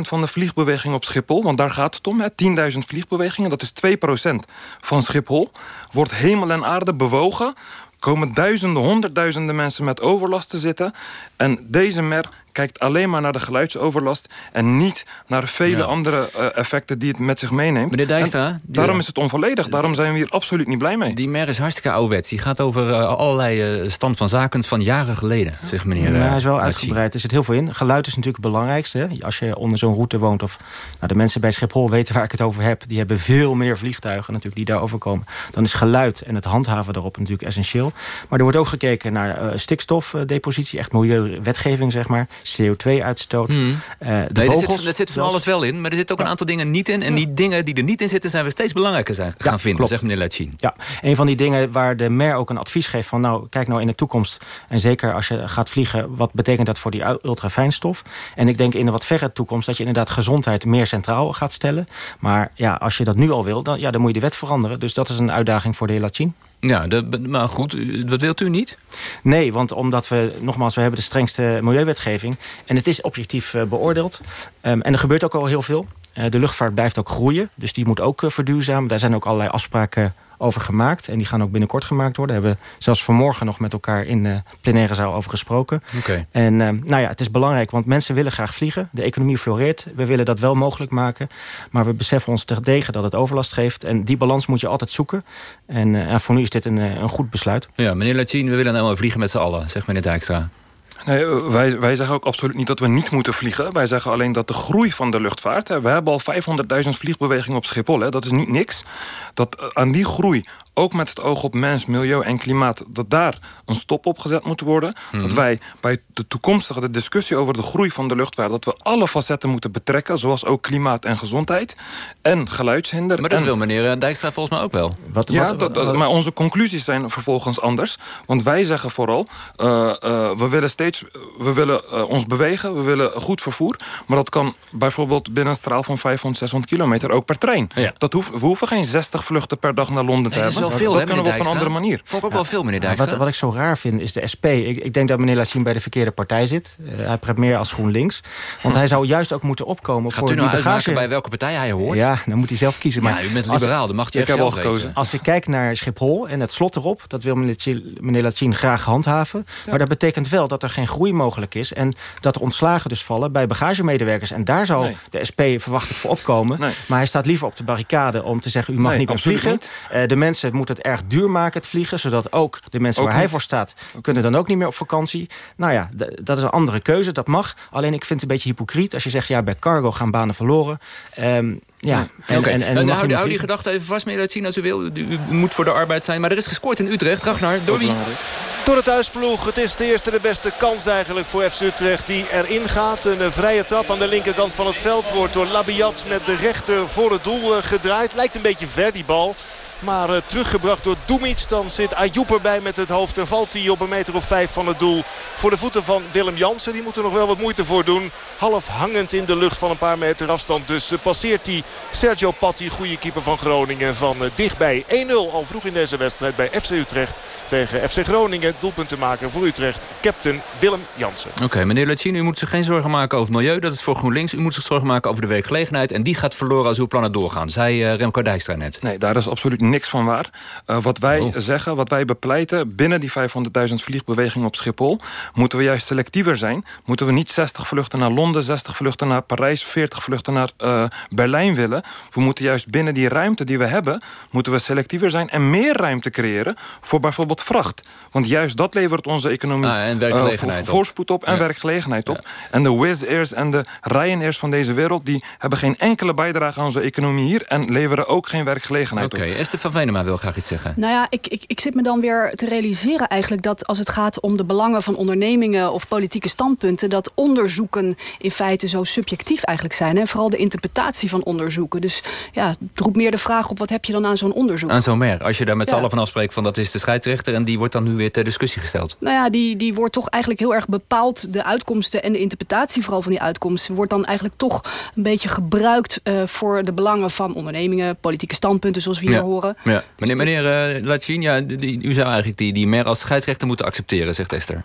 van de vliegbeweging op Schiphol, want daar gaat het om, 10.000 vliegbewegingen, dat is 2% van Schiphol, wordt hemel en aarde bewogen komen duizenden, honderdduizenden mensen met overlast te zitten. En deze mer kijkt alleen maar naar de geluidsoverlast... en niet naar vele andere uh, effecten die het met zich meeneemt. Meneer Dijkstra... Daarom is het onvolledig. Daarom zijn we hier absoluut niet blij mee. Die mer is hartstikke ouderwets. Die gaat over uh, allerlei uh, stand van zaken van jaren geleden, zegt meneer. Ja, hij is wel uitgebreid. Er zit heel veel in. Geluid is natuurlijk het belangrijkste. Hè? Als je onder zo'n route woont... of nou, de mensen bij Schiphol weten waar ik het over heb... die hebben veel meer vliegtuigen natuurlijk die daar overkomen. Dan is geluid en het handhaven daarop natuurlijk essentieel. Maar er wordt ook gekeken naar stikstofdepositie. Echt milieuwetgeving, zeg maar. CO2-uitstoot. Hmm. Uh, de nee, vogels, er, zit, er zit van alles wel in, maar er zitten ook een aantal dingen niet in. En die dingen die er niet in zitten, zijn we steeds belangrijker zijn, gaan vinden, klopt. zegt meneer Latchin. Ja, een van die dingen waar de mer ook een advies geeft van... nou, kijk nou in de toekomst, en zeker als je gaat vliegen... wat betekent dat voor die ultrafijnstof? En ik denk in de wat verre toekomst dat je inderdaad gezondheid meer centraal gaat stellen. Maar ja, als je dat nu al wil, dan, ja, dan moet je de wet veranderen. Dus dat is een uitdaging voor de heer Latchin. Ja, maar goed, wat wilt u niet? Nee, want omdat we, nogmaals, we hebben de strengste milieuwetgeving. En het is objectief uh, beoordeeld. Um, en er gebeurt ook al heel veel. Uh, de luchtvaart blijft ook groeien, dus die moet ook uh, verduurzamen. Daar zijn ook allerlei afspraken over gemaakt. En die gaan ook binnenkort gemaakt worden. Daar hebben we zelfs vanmorgen nog met elkaar in de plenaire zaal over gesproken. Okay. En uh, nou ja, het is belangrijk, want mensen willen graag vliegen. De economie floreert. We willen dat wel mogelijk maken. Maar we beseffen ons terdege dat het overlast geeft. En die balans moet je altijd zoeken. En uh, voor nu is dit een, een goed besluit. Ja, meneer Latien, we willen nou vliegen met z'n allen, zegt meneer Dijkstra. Nee, wij, wij zeggen ook absoluut niet dat we niet moeten vliegen. Wij zeggen alleen dat de groei van de luchtvaart... We hebben al 500.000 vliegbewegingen op Schiphol. Hè, dat is niet niks. Dat aan die groei ook met het oog op mens, milieu en klimaat... dat daar een stop op gezet moet worden. Mhm. Dat wij bij de toekomstige de discussie over de groei van de luchtvaart... dat we alle facetten moeten betrekken, zoals ook klimaat en gezondheid. En geluidshinder. Maar dat en... wil meneer eh, Dijkstra volgens mij ook wel. ja, dat- maar onze conclusies zijn vervolgens anders. Want wij zeggen vooral, eh, eh, we willen steeds we willen, ons bewegen, we willen goed vervoer. Maar dat kan bijvoorbeeld binnen een straal van 500, 600 kilometer ook per trein. Dat hoef, we hoeven geen 60 vluchten per dag naar Londen te Nee, hebben. Wel veel, dat hè, kunnen we op een andere manier. Vond ik ook wel veel, meneer Ja, Dijkstra. Wat, wat ik zo raar vind is de SP. Ik, ik denk dat meneer Lassien bij de verkeerde partij zit. Eh, hij praat meer als GroenLinks. Want hij zou juist ook moeten opkomen Gaat voor u nou die bagage... uitmaken bij welke partij hij hoort? Ja, dan moet hij zelf kiezen. Ja, Maar u bent als- liberaal, dan mag hij echt zelf weten. Als ik kijk naar Schiphol en het slot erop... dat wil meneer Lassien graag handhaven. Maar dat betekent wel dat er geen groei mogelijk is... en dat er ontslagen dus vallen bij bagagemedewerkers. En daar zou Nee. de SP verwacht ik voor opkomen. Nee. Maar hij staat liever op de barricade om te zeggen... u mag Nee, niet meer absoluut vliegen. Eh, de mensen moeten het erg duur maken, het vliegen... zodat ook de mensen Ook waar hij voor staat... kunnen dan ook niet meer op vakantie. Nou ja, dat is een andere keuze, dat mag. Alleen ik vind het een beetje hypocriet als je zegt... ja, bij cargo gaan banen verloren. Ehm, ja, en, Oké. en, en, Nou, mag hou, je die- die gedachte even vast, meneer Latsien, als u wil. U, u moet voor de arbeid zijn. Maar er is gescoord in Utrecht. Ragnar, door wie? Door het thuisploeg. Het is de eerste de beste kans eigenlijk voor FC Utrecht die erin gaat. Een eh, vrije trap aan de linkerkant van het veld wordt door Labiat met de rechter voor het doel eh, gedraaid. Lijkt een beetje ver die bal. Maar eh, teruggebracht door Dumic. Dan zit Ayoub erbij met het hoofd. En valt hij op een meter of vijf van het doel. Voor de voeten van Willem Jansen. Die moet er nog wel wat moeite voor doen. Half hangend in de lucht van een paar meter afstand. Dus eh, passeert hij Sergio Patti, goede keeper van Groningen, van eh, dichtbij. 1-0 al vroeg in deze wedstrijd bij FC Utrecht tegen FC Groningen. Doelpunten maken voor Utrecht. Captain Willem Jansen. Oké, meneer Latsien, u moet zich geen zorgen maken over het milieu. Dat is voor GroenLinks. U moet zich zorgen maken over de werkgelegenheid. En die gaat verloren als uw plannen doorgaan. Zei eh, Remco Dijkstra net. Nee, daar is absoluut niks van waar. Eh, wat wij Oh. zeggen, wat wij bepleiten... binnen die 500.000 vliegbewegingen op Schiphol... moeten we juist selectiever zijn. Moeten we niet 60 vluchten naar Londen, 60 vluchten naar Parijs... 40 vluchten naar eh, Berlijn willen. We moeten juist binnen die ruimte die we hebben... moeten we selectiever zijn en meer ruimte creëren... voor bijvoorbeeld vracht. Want juist dat levert onze economie... Ah, en eh, werkgelegenheid voorspoed op en Ja. werkgelegenheid op. En de Wizz Airs en de Ryanairs van deze wereld... die hebben geen enkele bijdrage aan onze economie hier... en leveren ook geen werkgelegenheid op. Esther van Venema wil graag iets zeggen. Nou ja, ik, ik, ik zit me dan weer te realiseren eigenlijk dat als het gaat om de belangen van ondernemingen of politieke standpunten, dat onderzoeken in feite zo subjectief eigenlijk zijn. En vooral de interpretatie van onderzoeken. Dus ja, het roept meer de vraag op wat heb je dan aan zo'n onderzoek? Aan zo'n mer. Als je daar met z'n allen van afspreekt van dat is de scheidsrechter... en die wordt dan nu weer ter discussie gesteld. Nou ja, die, die wordt toch eigenlijk heel erg bepaald. De uitkomsten en de interpretatie vooral van die uitkomsten... wordt dan eigenlijk toch een beetje gebruikt eh, voor de belangen van ondernemingen... politieke standpunten zoals we hier ja. horen. Ja. Meneer, meneer uh, Latsien, ja, die, u zou eigenlijk die, die mer als scheidsrechter moeten accepteren, zegt Esther.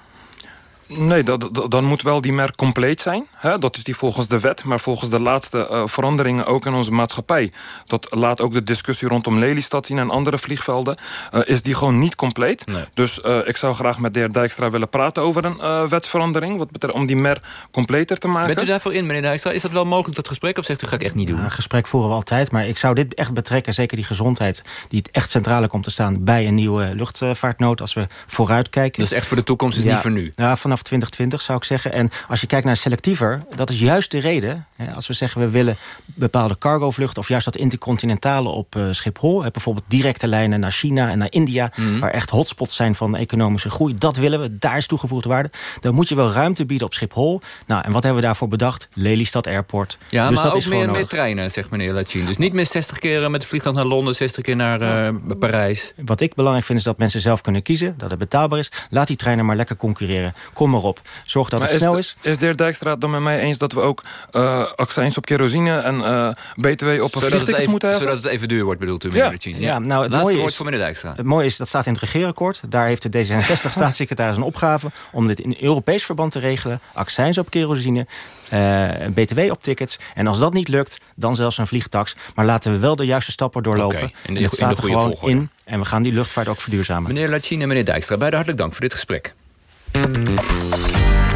Nee, dat, dat- dan moet wel die merk compleet zijn. Hè? Dat is die volgens de wet. Maar volgens de laatste eh, veranderingen ook in onze maatschappij... dat laat ook de discussie rondom Lelystad zien en andere vliegvelden... eh, is die gewoon niet compleet. Dus eh, ik zou graag met de heer Dijkstra willen praten over een eh, wetsverandering... Wat betreft, om die mer completer te maken. Bent u daarvoor in, meneer Dijkstra? Is dat wel mogelijk, dat gesprek? Of zegt u, ga ik echt niet doen? Een gesprek voeren we altijd, maar ik zou dit echt betrekken... zeker die gezondheid, die het echt centraal komt te staan... bij een nieuwe luchtvaartnood, als we vooruitkijken. Dus echt voor de toekomst is Ja. niet voor nu? Ja, vanaf 2020 zou ik zeggen. En als je kijkt naar selectiever, dat is juist de reden. Hè, als we zeggen we willen bepaalde cargovluchten... of juist dat intercontinentale op eh, Schiphol... Hè, bijvoorbeeld directe lijnen naar China en naar India... Mhm. waar echt hotspots zijn van economische groei. Dat willen we, daar is toegevoegde waarde. Dan moet je wel ruimte bieden op Schiphol. Nou, en wat hebben we daarvoor bedacht? Lelystad Airport. Ja, dus maar dat ook is meer, treinen, zegt meneer Latsien. Dus niet meer 60 keer met de vliegtuig naar Londen... 60 keer naar eh, Parijs. Wat ik belangrijk vind is dat mensen zelf kunnen kiezen. Dat het betaalbaar is. Laat die treinen maar lekker concurreren. Kom maar op. Zorg dat Maar het snel de- is. Is de heer Dijkstra het dan met mij eens dat we ook eh accijns op kerosine en eh, btw op een Zodat het, vliegticket even, moeten hebben? zodat het even duur wordt, bedoelt u, meneer Ja. Ja, nou, het Laatste mooie woord is- voor meneer Dijkstra. Het mooie is, dat staat in het regeerakkoord. Daar heeft de D66-staatssecretaris een opgave... om dit in Europees verband te regelen. Accijns op kerosine, eh, btw op tickets. En als dat niet lukt, dan zelfs een vliegtax. Maar laten we wel de juiste stappen doorlopen. De- en de staat er goede gewoon volgorde. in. En we gaan die luchtvaart ook verduurzamen. Meneer Latsien en meneer Dijkstra, beide hartelijk dank voor dit gesprek.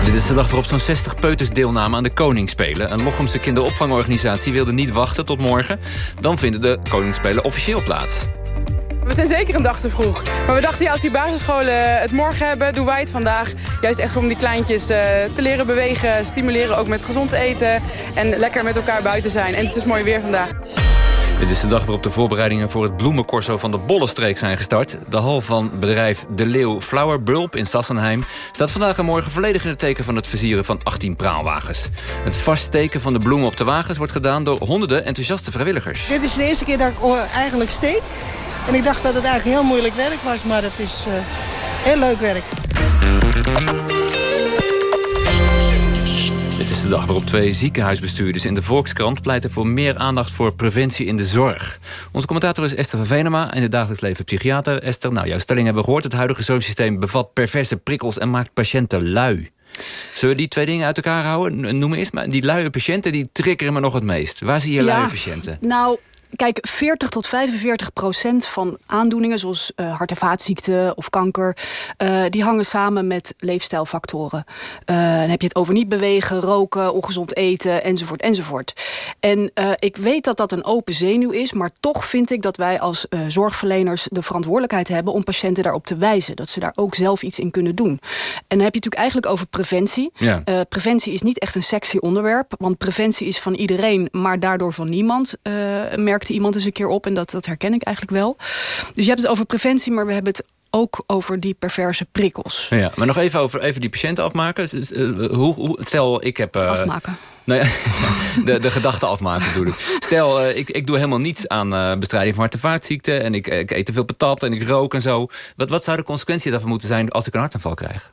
Dit is de dag waarop zo'n 60 peuters deelnamen aan de Koningsspelen. Een Lochemse kinderopvangorganisatie wilde niet wachten tot morgen. Dan vinden de Koningsspelen officieel plaats. We zijn zeker een dag te vroeg. Maar we dachten, ja, als die basisscholen het morgen hebben, doen wij het vandaag. Juist echt om die kleintjes eh, te leren bewegen, stimuleren ook met gezond eten. En lekker met elkaar buiten zijn. En het is mooi weer vandaag. Dit is de dag waarop de voorbereidingen voor het bloemencorso van de Bollenstreek zijn gestart. De hal van bedrijf De Leeuw Flower Bulb in Sassenheim... staat vandaag en morgen volledig in het teken van het versieren van 18 praalwagens. Het vaststeken van de bloemen op de wagens wordt gedaan door honderden enthousiaste vrijwilligers. Dit is de eerste keer dat ik eh, eigenlijk steek. En ik dacht dat het eigenlijk heel moeilijk werk was, maar het is uh, heel leuk werk. Dit is de dag waarop twee ziekenhuisbestuurders in de Volkskrant pleiten voor meer aandacht voor preventie in de zorg. Onze commentator is Esther van Venema, in het dagelijks leven psychiater. Esther, nou, jouw stelling hebben we gehoord. Het huidige zorgsysteem bevat perverse prikkels en maakt patiënten lui. Zullen we die twee dingen uit elkaar houden? Noem eens, maar die luie patiënten die triggeren me nog het meest. Waar zie je luie patiënten? Nou, Kijk, 40 tot 45 procent van aandoeningen... zoals uh, hart- en vaatziekten of kanker... Uh, die hangen samen met leefstijlfactoren. Uh, dan heb je het over niet bewegen, roken, ongezond eten, enzovoort, enzovoort. En ik weet dat dat een open zenuw is... maar toch vind ik dat wij als zorgverleners de verantwoordelijkheid hebben... om patiënten daarop te wijzen. Dat ze daar ook zelf iets in kunnen doen. En dan heb je natuurlijk eigenlijk over preventie. Ja. preventie is niet echt een sexy onderwerp... want preventie is van iedereen, maar daardoor van niemand... iemand eens een keer op en dat, dat herken ik eigenlijk wel. Dus je hebt het over preventie, maar we hebben het ook over die perverse prikkels. Ja, maar nog even over even die patiënten afmaken. Hoe, hoe, stel, ik heb... Uh, afmaken. Nou ja, de, de gedachten afmaken bedoel ik. Stel, uh, ik, ik doe helemaal niets aan uh, bestrijding van hart- en vaatziekten... en ik, ik eet te veel patat en ik rook en zo. Wat, wat zou de consequentie daarvan moeten zijn als ik een hartaanval krijg?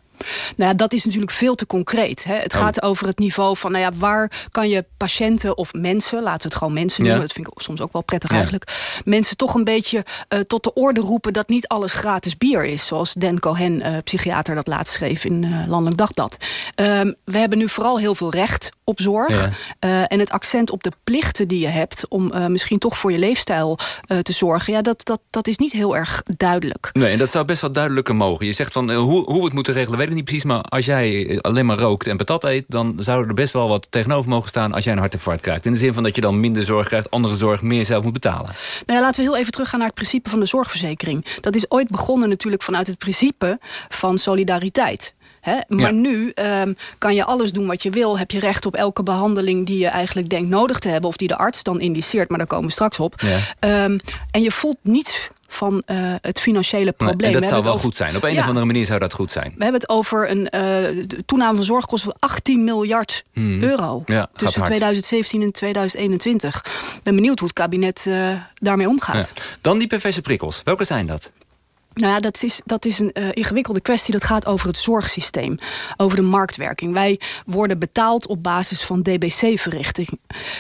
Nou ja, dat is natuurlijk veel te concreet. Hè. Het Oh. gaat over het niveau van, nou ja, waar kan je patiënten of mensen, laten we het gewoon mensen Ja. noemen, dat vind ik soms ook wel prettig Ja. eigenlijk, mensen toch een beetje uh, tot de orde roepen dat niet alles gratis bier is, zoals Dan Cohen, uh, psychiater, dat laatst schreef in uh, Landelijk Dagblad. Um, we hebben nu vooral heel veel recht op zorg Ja. uh, en het accent op de plichten die je hebt om uh, misschien toch voor je leefstijl uh, te zorgen, ja, dat, dat, dat is niet heel erg duidelijk. Nee, en dat zou best wel duidelijker mogen. Je zegt van hoe, hoe we het moeten regelen, weet ik niet precies. Maar als jij alleen maar rookt en patat eet... dan zou er best wel wat tegenover mogen staan als jij een hartinfarct krijgt. In de zin van dat je dan minder zorg krijgt, andere zorg meer zelf moet betalen. Nou ja, laten we heel even teruggaan naar het principe van de zorgverzekering. Dat is ooit begonnen natuurlijk vanuit het principe van solidariteit. He, maar Ja. nu um, kan je alles doen wat je wil. Heb je recht op elke behandeling die je eigenlijk denkt nodig te hebben. Of die de arts dan indiceert, maar daar komen we straks op. Ja. Um, en je voelt niets van uh, het financiële probleem. Nee, en dat We zou wel goed zijn. Op een Ja. of andere manier zou dat goed zijn. We hebben het over een uh, toename van zorgkosten van 18 miljard Hmm. euro. Ja, tussen hard. 2017 en 2021. Ik ben benieuwd hoe het kabinet uh, daarmee omgaat. Ja. Dan die perverse prikkels. Welke zijn dat? Nou ja, dat is, dat is een uh, ingewikkelde kwestie. Dat gaat over het zorgsysteem, over de marktwerking. Wij worden betaald op basis van DBC-verrichtingen.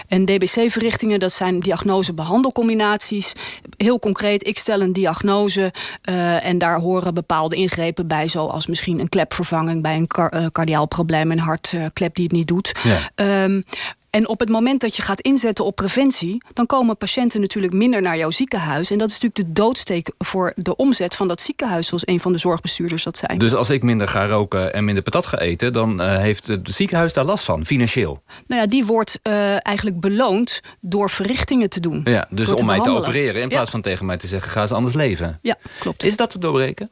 En DBC-verrichtingen, dat zijn diagnose-behandelcombinaties. Heel concreet, ik stel een diagnose uh, en daar horen bepaalde ingrepen bij... zoals misschien een klepvervanging bij een car uh, cardiaal probleem... een hartklep die het niet doet. Ja. Um, en op het moment dat je gaat inzetten op preventie... dan komen patiënten natuurlijk minder naar jouw ziekenhuis. En dat is natuurlijk de doodsteek voor de omzet van dat ziekenhuis... zoals een van de zorgbestuurders dat zei. Dus als ik minder ga roken en minder patat ga eten... dan uh, heeft het ziekenhuis daar last van, financieel? Nou ja, die wordt uh, eigenlijk beloond door verrichtingen te doen. Ja, dus om mij te opereren in plaats ja. van tegen mij te zeggen... ga eens anders leven. Ja, klopt. Is dat te doorbreken?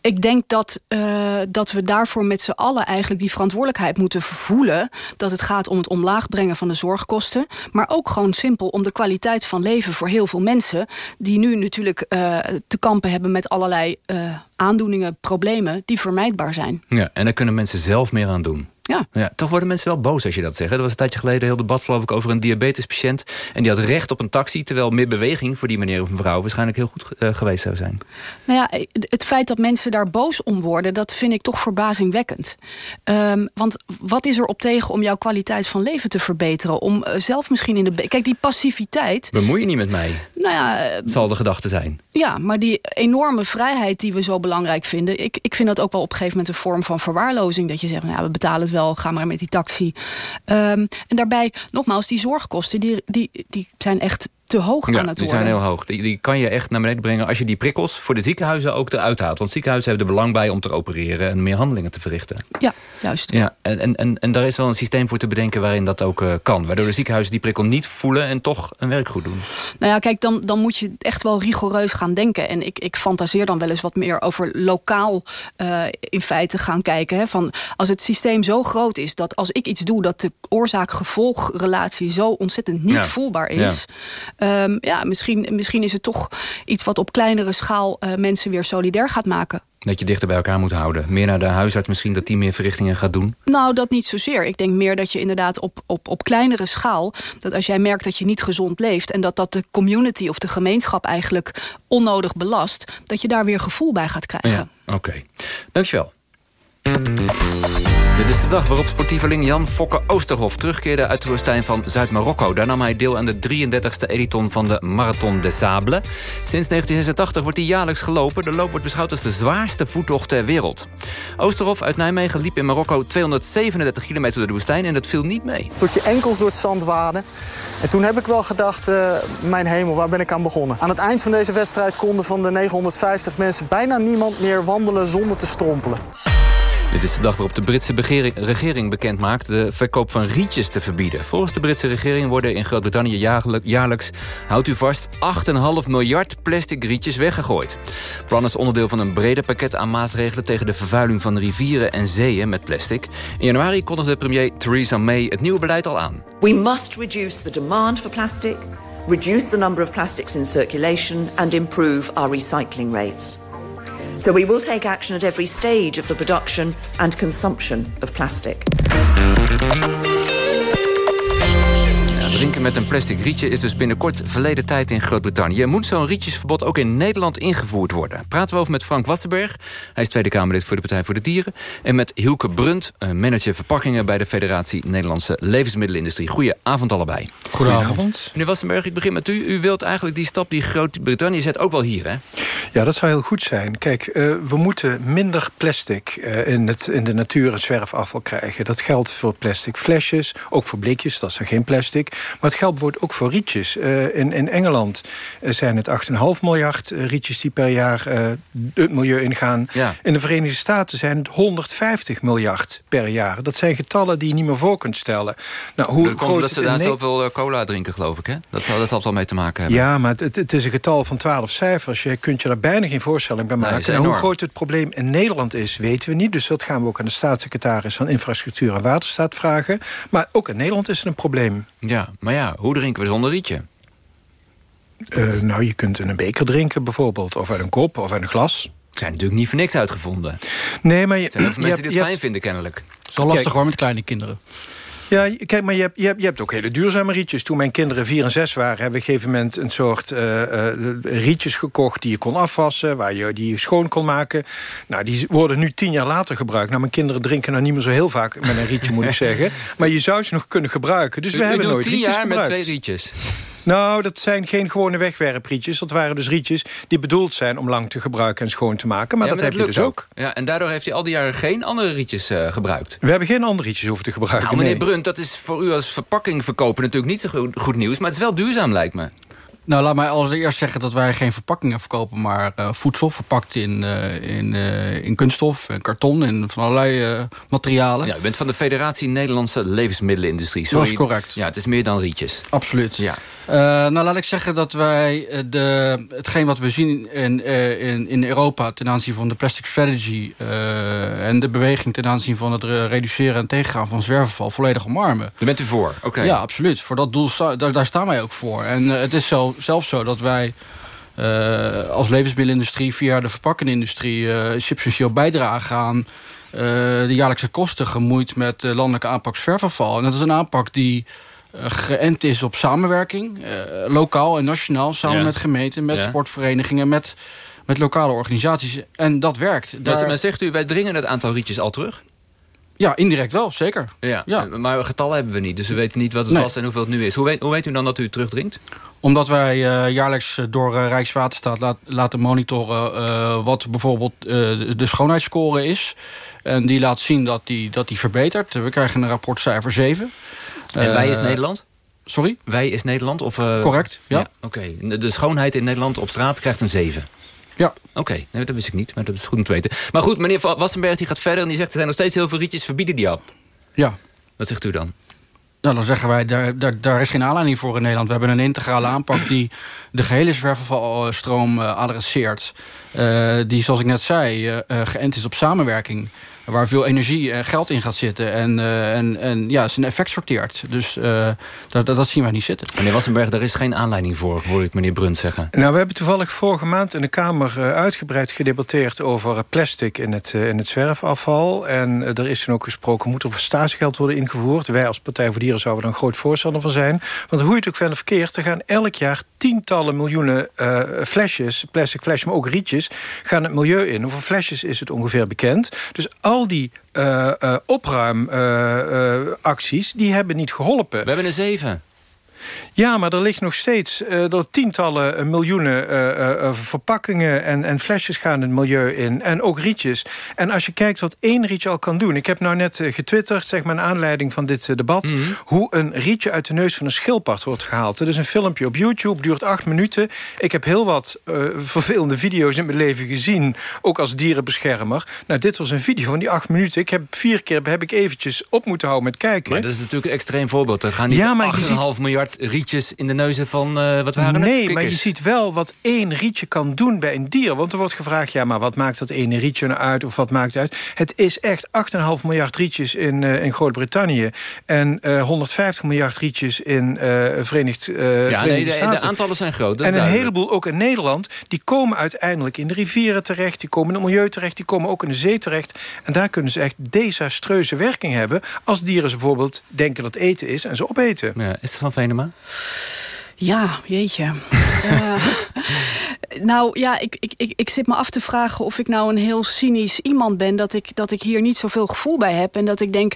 Ik denk dat, uh, dat we daarvoor met z'n allen eigenlijk die verantwoordelijkheid moeten voelen. Dat het gaat om het omlaag brengen van de zorgkosten. Maar ook gewoon simpel om de kwaliteit van leven voor heel veel mensen. Die nu natuurlijk uh, te kampen hebben met allerlei uh, aandoeningen, problemen die vermijdbaar zijn. Ja, en daar kunnen mensen zelf meer aan doen. Ja. ja. Toch worden mensen wel boos als je dat zegt. Er was een tijdje geleden een heel debat geloof ik over een diabetespatiënt. En die had recht op een taxi. Terwijl meer beweging voor die meneer of mevrouw waarschijnlijk heel goed uh, geweest zou zijn. Nou ja, het feit dat mensen daar boos om worden, dat vind ik toch verbazingwekkend. Um, want wat is er op tegen om jouw kwaliteit van leven te verbeteren? Om uh, zelf misschien in de... Kijk, die passiviteit... Bemoei je niet met mij. Nou ja... Uh, zal de gedachte zijn. Ja, maar die enorme vrijheid die we zo belangrijk vinden... Ik, ik vind dat ook wel op een gegeven moment een vorm van verwaarlozing. Dat je zegt, nou, we betalen het wel, ga maar met die taxi. Um, en daarbij, nogmaals, die zorgkosten, die, die, die zijn echt te hoog ja, aan het die worden. zijn heel hoog. Die, die kan je echt naar beneden brengen als je die prikkels voor de ziekenhuizen ook eruit haalt. Want ziekenhuizen hebben er belang bij om te opereren en meer handelingen te verrichten. Ja, juist. Ja, en, en, en daar is wel een systeem voor te bedenken waarin dat ook uh, kan. Waardoor de ziekenhuizen die prikkel niet voelen en toch een werk goed doen. Nou ja, kijk, dan, dan moet je echt wel rigoureus gaan denken. En ik, ik fantaseer dan wel eens wat meer over lokaal uh, in feite gaan kijken. Hè, van als het systeem zo groot is dat als ik iets doe... dat de oorzaak-gevolgrelatie zo ontzettend niet ja. voelbaar is... ehm, ja, misschien, misschien is het toch iets wat op kleinere schaal uh, mensen weer solidair gaat maken. Dat je dichter bij elkaar moet houden. Meer naar de huisarts misschien dat die meer verrichtingen gaat doen? Nou, dat niet zozeer. Ik denk meer dat je inderdaad op, op, op kleinere schaal... dat als jij merkt dat je niet gezond leeft... en dat dat de community of de gemeenschap eigenlijk onnodig belast... dat je daar weer gevoel bij gaat krijgen. Ja, oké. Okay. Dankjewel. Dit is de dag waarop sportieveling Jan Fokke Oosterhof terugkeerde uit de woestijn van Zuid-Marokko. Daar nam hij deel aan de 33e editon van de Marathon des Sables. Sinds 1986 wordt hij jaarlijks gelopen. De loop wordt beschouwd als de zwaarste voettocht ter wereld. Oosterhof uit Nijmegen liep in Marokko 237 kilometer door de woestijn en dat viel niet mee. Tot je enkels door het zand waden. En toen heb ik wel gedacht, uh, mijn hemel, waar ben ik aan begonnen? Aan het eind van deze wedstrijd konden van de 950 mensen bijna niemand meer wandelen zonder te strompelen. Dit is de dag waarop de Britse regering bekend maakt... de verkoop van rietjes te verbieden. Volgens de Britse regering worden in Groot-Brittannië jaarlijks... houdt u vast, 8,5 miljard plastic rietjes weggegooid. Het plan is onderdeel van een breder pakket aan maatregelen... tegen de vervuiling van rivieren en zeeën met plastic. In januari kondigde premier Theresa May het nieuwe beleid al aan. We must reduce the demand for plastic... reduce the number of plastics in circulation... and improve our recycling rates. So we will take action at every stage of the production and consumption of plastic. Drinken met een plastic rietje is dus binnenkort verleden tijd in Groot-Brittannië. Moet zo'n rietjesverbod ook in Nederland ingevoerd worden? Praten we over met Frank Wassenberg. Hij is Tweede Kamerlid voor de Partij voor de Dieren. En met Hielke Brunt, manager verpakkingen bij de Federatie Nederlandse Levensmiddelenindustrie. Goedenavond allebei. Goedenavond. Meneer Wassenberg, ik begin met u. U wilt eigenlijk die stap die Groot-Brittannië zet ook wel hier, hè? Ja, dat zou heel goed zijn. Kijk, uh, we moeten minder plastic uh, in, het, in de natuur en zwerfafval krijgen. Dat geldt voor plastic flesjes, ook voor blikjes, dat is dan geen plastic. Maar het geldt wordt ook voor rietjes. Uh, in, in Engeland zijn het 8,5 miljard rietjes die per jaar het milieu ingaan. Ja. In de Verenigde Staten zijn het 150 miljard per jaar. Dat zijn getallen die je niet meer voor kunt stellen. Nou, hoe dat groot komt dat ze daar zoveel cola drinken, geloof ik, hè? Dat, dat zal wel mee te maken hebben. Ja, maar het, het is een getal van 12 cijfers. Je kunt je daar bijna geen voorstelling bij maken. en hoe groot het probleem in Nederland is, weten we niet. Dus dat gaan we ook aan de staatssecretaris van Infrastructuur en Waterstaat vragen. Maar ook in Nederland is het een probleem. Ja, maar ja, hoe drinken we zonder rietje? Uh, nou, je kunt in een beker drinken bijvoorbeeld. Of uit een kop, of uit een glas. Zijn natuurlijk niet voor niks uitgevonden. Nee, maar... Je, er zijn heel veel mensen die het fijn vinden, kennelijk. Zo lastig hoor met kleine kinderen. Ja, kijk, maar je hebt, je, hebt, je hebt ook hele duurzame rietjes. Toen mijn kinderen vier en zes waren... hebben we op een gegeven moment een soort uh, uh, rietjes gekocht... die je kon afwassen, waar je die schoon kon maken. Nou, die worden nu tien jaar later gebruikt. Nou, mijn kinderen drinken nou niet meer zo heel vaak met een rietje, moet ik zeggen. Maar je zou ze nog kunnen gebruiken. Dus we hebben nooit tien jaar met twee rietjes? Nou, dat zijn geen gewone wegwerprietjes. Dat waren dus rietjes die bedoeld zijn om lang te gebruiken en schoon te maken. Maar dat, heb je dus ook. Ja, en daardoor heeft hij al die jaren geen andere rietjes uh, gebruikt. We hebben geen andere rietjes hoeven te gebruiken. Nou, meneer Brunt, dat is voor u als verpakking verkopen natuurlijk niet zo goed, goed nieuws. Maar het is wel duurzaam, lijkt me. Nou, laat mij allereerst zeggen dat wij geen verpakkingen verkopen... maar uh, voedsel verpakt in, uh, in, uh, in kunststof en karton en van allerlei materialen. Ja, u bent van de Federatie Nederlandse Levensmiddelenindustrie. Sorry. Dat is correct. Ja, het is meer dan rietjes. Absoluut. Ja. nou, laat ik zeggen dat wij de, hetgeen wat we zien in, in, in Europa... ten aanzien van de plastic strategy en de beweging... ten aanzien van het reduceren en tegengaan van zwerfval volledig omarmen. Daar bent u voor? Oké. Ja, absoluut. Voor dat doel, daar, daar staan wij ook voor. En het is zo zelfs zo dat wij uh, als levensmiddelenindustrie... via de verpakkingindustrie uh, substantieel bijdragen aan... Uh, de jaarlijkse kosten gemoeid met de landelijke aanpak zwerfafval. En dat is een aanpak die geënt is op samenwerking. lokaal en nationaal, samen ja. met gemeenten, met ja. sportverenigingen... met, met lokale organisaties. En dat werkt. Daar... zegt u, wij dringen het aantal rietjes al terug? Ja, indirect wel, zeker. Ja, ja. Maar getallen hebben we niet, dus we weten niet wat het nee. was en hoeveel het nu is. Hoe weet, hoe weet u dan dat u het terugdringt? Omdat wij uh, jaarlijks door uh, Rijkswaterstaat laat, laten monitoren... Uh, wat bijvoorbeeld de schoonheidsscore is. En die laat zien dat die, dat die verbetert. We krijgen een rapportcijfer 7. En wij is Nederland? Sorry? Wij is Nederland? Of, Correct, ja. ja Oké, okay. de schoonheid in Nederland op straat krijgt een 7. Ja. Oké, okay. nee, dat wist ik niet, maar dat is goed om te weten. Maar goed, meneer Wassenberg die gaat verder en die zegt... er zijn nog steeds heel veel rietjes, verbieden die al. Ja. Wat zegt u dan? Nou, dan zeggen wij, daar, daar, daar is geen aanleiding voor in Nederland. We hebben een integrale aanpak die de gehele zwerfafvalstroom uh, adresseert. die, zoals ik net zei, geënt is op samenwerking waar veel energie en geld in gaat zitten. En, uh, en, en ja, zijn effect sorteert. Dus uh, dat, dat, zien wij niet zitten. Meneer Wassenberg, daar is geen aanleiding voor, hoor ik meneer Brunt zeggen. Nou, we hebben toevallig vorige maand in de Kamer uitgebreid gedebatteerd... over plastic in het, in het zwerfafval. En er is toen ook gesproken, moet er statiegeld worden ingevoerd? Wij als Partij voor Dieren zouden er een groot voorstander van zijn. Want hoe je het ook verder verkeerd, er gaan elk jaar tientallen miljoenen flesjes... plastic flesjes, maar ook rietjes, gaan het milieu in. Hoeveel flesjes is het ongeveer bekend? Dus al die uh, uh, opruimacties, die hebben niet geholpen. We hebben er zeven. Ja, maar er ligt nog steeds uh, er tientallen eh, miljoenen uh, verpakkingen en, en flesjes gaan het milieu in. En ook rietjes. En als je kijkt wat één rietje al kan doen. Ik heb nou net getwitterd, zeg maar, naar aanleiding van dit debat... Mhm. hoe een rietje uit de neus van een schildpad wordt gehaald. Het is een filmpje op YouTube, duurt acht minuten. Ik heb heel wat vervelende video's in mijn leven gezien. Ook als dierenbeschermer. Nou, dit was een video van die acht minuten. Ik heb vier keer heb ik eventjes op moeten houden met kijken. Maar dat is natuurlijk een extreem voorbeeld. Er gaan niet ja, 8,5 miljard rietjes in de neuzen van, uh, wat waren nee, het? Nee, maar je ziet wel wat één rietje kan doen bij een dier. Want er wordt gevraagd, ja, maar wat maakt dat ene rietje nou uit? Of wat maakt het uit? Het is echt 8,5 miljard rietjes in, uh, in Groot-Brittannië. En uh, eh, 150 miljard rietjes in Verenigd, ja, Verenigde nee, de, Staten. de aantallen zijn groot. En een heleboel ook in Nederland. Die komen uiteindelijk in de rivieren terecht. Die komen in het milieu terecht. Die komen ook in de zee terecht. En daar kunnen ze echt desastreuze werking hebben... als dieren ze bijvoorbeeld denken dat eten is en ze opeten. Ja, is het van Ja, jeetje. uh, nou ja, ik, ik, ik, ik zit me af te vragen of ik nou een heel cynisch iemand ben... dat ik, dat ik hier niet zoveel gevoel bij heb. En dat ik denk...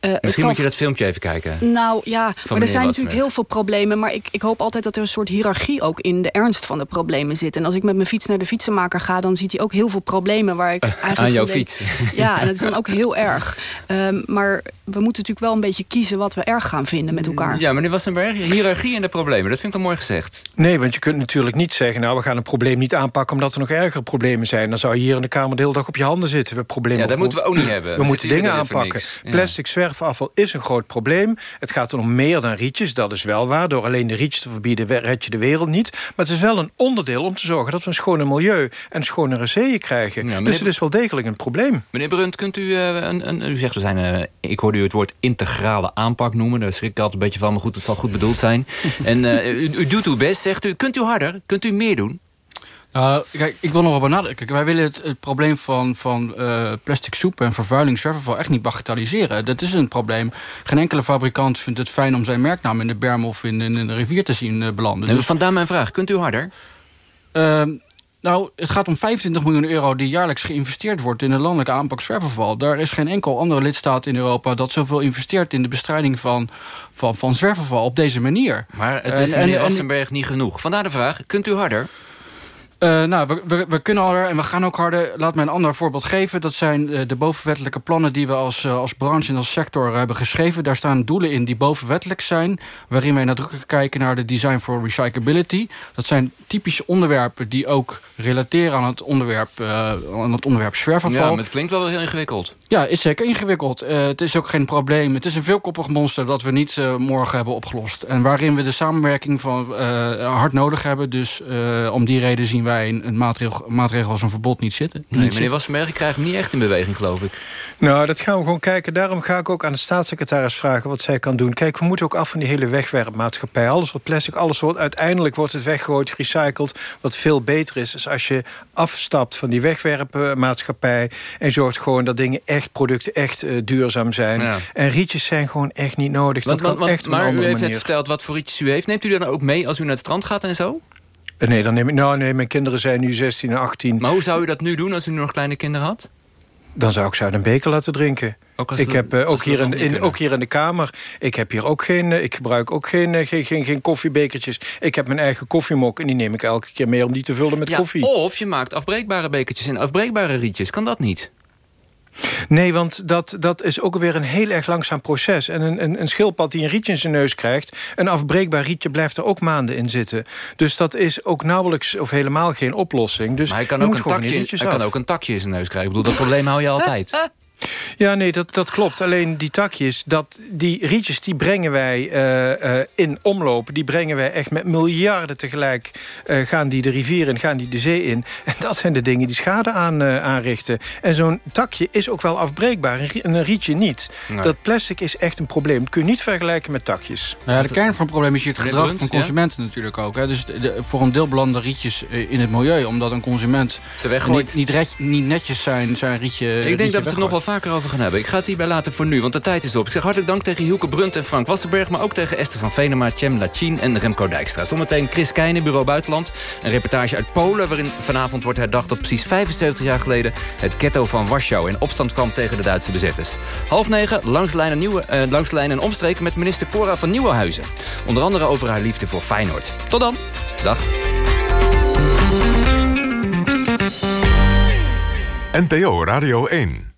Uh, Misschien moet je dat filmpje even kijken. Nou ja, maar er zijn natuurlijk heel veel problemen. Maar ik, ik hoop altijd dat er een soort hiërarchie ook in de ernst van de problemen zit. En als ik met mijn fiets naar de fietsenmaker ga... dan ziet hij ook heel veel problemen waar ik eigenlijk... Aan jouw fiets. Ja, en dat is dan ook heel erg. Um, maar we moeten natuurlijk wel een beetje kiezen wat we erg gaan vinden met elkaar. Ja, meneer Wassenberg, hiërarchie en de problemen. Dat vind ik wel mooi gezegd. Nee, want je kunt natuurlijk niet zeggen... nou, we gaan een probleem niet aanpakken omdat er nog ergere problemen zijn. Dan zou je hier in de Kamer de hele dag op je handen zitten. We problemen ja, dat moeten we ook niet hebben. We, moeten dingen aanpakken. Plastic zwerfafval is een groot probleem. Het gaat er om meer dan rietjes, dat is wel waar. Door alleen de rietjes te verbieden red je de wereld niet. Maar het is wel een onderdeel om te zorgen dat we een schone milieu... en schonere zeeën krijgen. Ja, Dus het is wel degelijk een probleem. Meneer Brunt, kunt u... Uh, een, een, u zegt, we zijn, uh, ik hoorde u het woord integrale aanpak noemen. Daar schrik ik altijd een beetje van, maar goed, het zal goed bedoeld zijn. en uh, u, u doet uw best, zegt u. Kunt u harder? Kunt u meer doen? Nou, kijk, ik wil nog wel benadrukken. Wij willen het, het probleem van, van uh, plastic soep en vervuiling zwerfafval echt niet bagatelliseren. Dat is een probleem. Geen enkele fabrikant vindt het fijn om zijn merknaam in de berm of in, in de rivier te zien uh, belanden. Dus, vandaar mijn vraag. Kunt u harder? Uh, nou, het gaat om 25 miljoen euro die jaarlijks geïnvesteerd wordt... in de landelijke aanpak zwerfafval. Daar is geen enkel andere lidstaat in Europa... dat zoveel investeert in de bestrijding van, van, van zwerfafval op deze manier. Maar het is en, meneer Wassenberg niet genoeg. Vandaar de vraag, kunt u harder? Uh, nou, we, we, we, kunnen harder en we gaan ook harder. Laat mij een ander voorbeeld geven. Dat zijn uh, de bovenwettelijke plannen die we als, uh, als branche en als sector hebben geschreven. Daar staan doelen in die bovenwettelijk zijn. Waarin wij nadrukkelijk kijken naar de design for recyclability. Dat zijn typische onderwerpen die ook relateren aan het onderwerp, aan het onderwerp. Ja, maar het klinkt wel heel ingewikkeld. Ja, is zeker ingewikkeld. het is ook geen probleem. Het is een veelkoppig monster dat we niet morgen hebben opgelost. En waarin we de samenwerking van hard nodig hebben. Dus om die reden zien wij een maatregel, maatregel als een verbod niet zitten. Nee, meneer Wassenberg, ik krijg hem niet echt in beweging, geloof ik. Nou, dat gaan we gewoon kijken. Daarom ga ik ook aan de staatssecretaris vragen wat zij kan doen. Kijk, we moeten ook af van die hele wegwerpmaatschappij. Alles wat plastic, alles wordt uiteindelijk wordt het weggegooid, gerecycled. Wat veel beter is, is als je afstapt van die wegwerpmaatschappij... en zorgt gewoon dat dingen echt, producten echt uh, duurzaam zijn. En rietjes zijn gewoon echt niet nodig. Want, dat kan echt maar u heeft net verteld wat voor rietjes u heeft. Neemt u dan ook mee als u naar het strand gaat en zo? Eh, nee, dan neem ik, nou, nee, mijn kinderen zijn nu 16 en 18. Maar hoe zou u dat nu doen als u nog kleine kinderen had? Dan zou ik ze uit een beker laten drinken. Ook, ik heb, uh, ook, hier in, in, ook hier in de kamer. Ik heb hier ook geen. Eh, ik gebruik ook geen, geen, geen, geen koffiebekertjes. Ik heb mijn eigen koffiemok en die neem ik elke keer mee om die te vullen met ja, koffie. Of je maakt afbreekbare bekertjes en afbreekbare rietjes. Kan dat niet? Nee, want dat, dat is ook weer een heel erg langzaam proces. En een, een, een schildpad die een rietje in zijn neus krijgt... een afbreekbaar rietje blijft er ook maanden in zitten. Dus dat is ook nauwelijks of helemaal geen oplossing. Dus maar hij kan, ook een, takje, hij kan ook een takje in zijn neus krijgen. Ik bedoel, dat probleem hou je altijd. Ja, nee, dat, dat klopt. Alleen die takjes, dat, die rietjes, die brengen wij uh, uh, in omloop. Die brengen wij echt met miljarden tegelijk. Uh, gaan die de rivier in, gaan die de zee in. En dat zijn de dingen die schade aan, aanrichten. En zo'n takje is ook wel afbreekbaar. En een rietje niet. Nee. Dat plastic is echt een probleem. Dat kun je niet vergelijken met takjes. Nou ja, de kern van het probleem is hier het gedrag van consumenten ja? natuurlijk ook. Hè. Dus de, voor een deel belanden rietjes in het milieu. Omdat een consument niet, niet, red, niet netjes zijn, zijn rietje Ik denk dat we het nog wel vaker over gaan hebben. Ik ga het hierbij laten voor nu, want de tijd is op. Ik zeg hartelijk dank tegen Hielke Brunt en Frank Wassenberg... maar ook tegen Esther van Venema, Cem Lachin en Remco Dijkstra. Zometeen Chris Keijnen, Bureau Buitenland. Een reportage uit Polen waarin vanavond wordt herdacht... dat precies 75 jaar geleden het ghetto van Warschau... in opstand kwam tegen de Duitse bezetters. Half negen, langs de lijn, nieuwe, uh, langs de lijn en omstreken... met minister Cora van Nieuwenhuizen. Onder andere over haar liefde voor Feyenoord. Tot dan. Dag. NPO Radio 1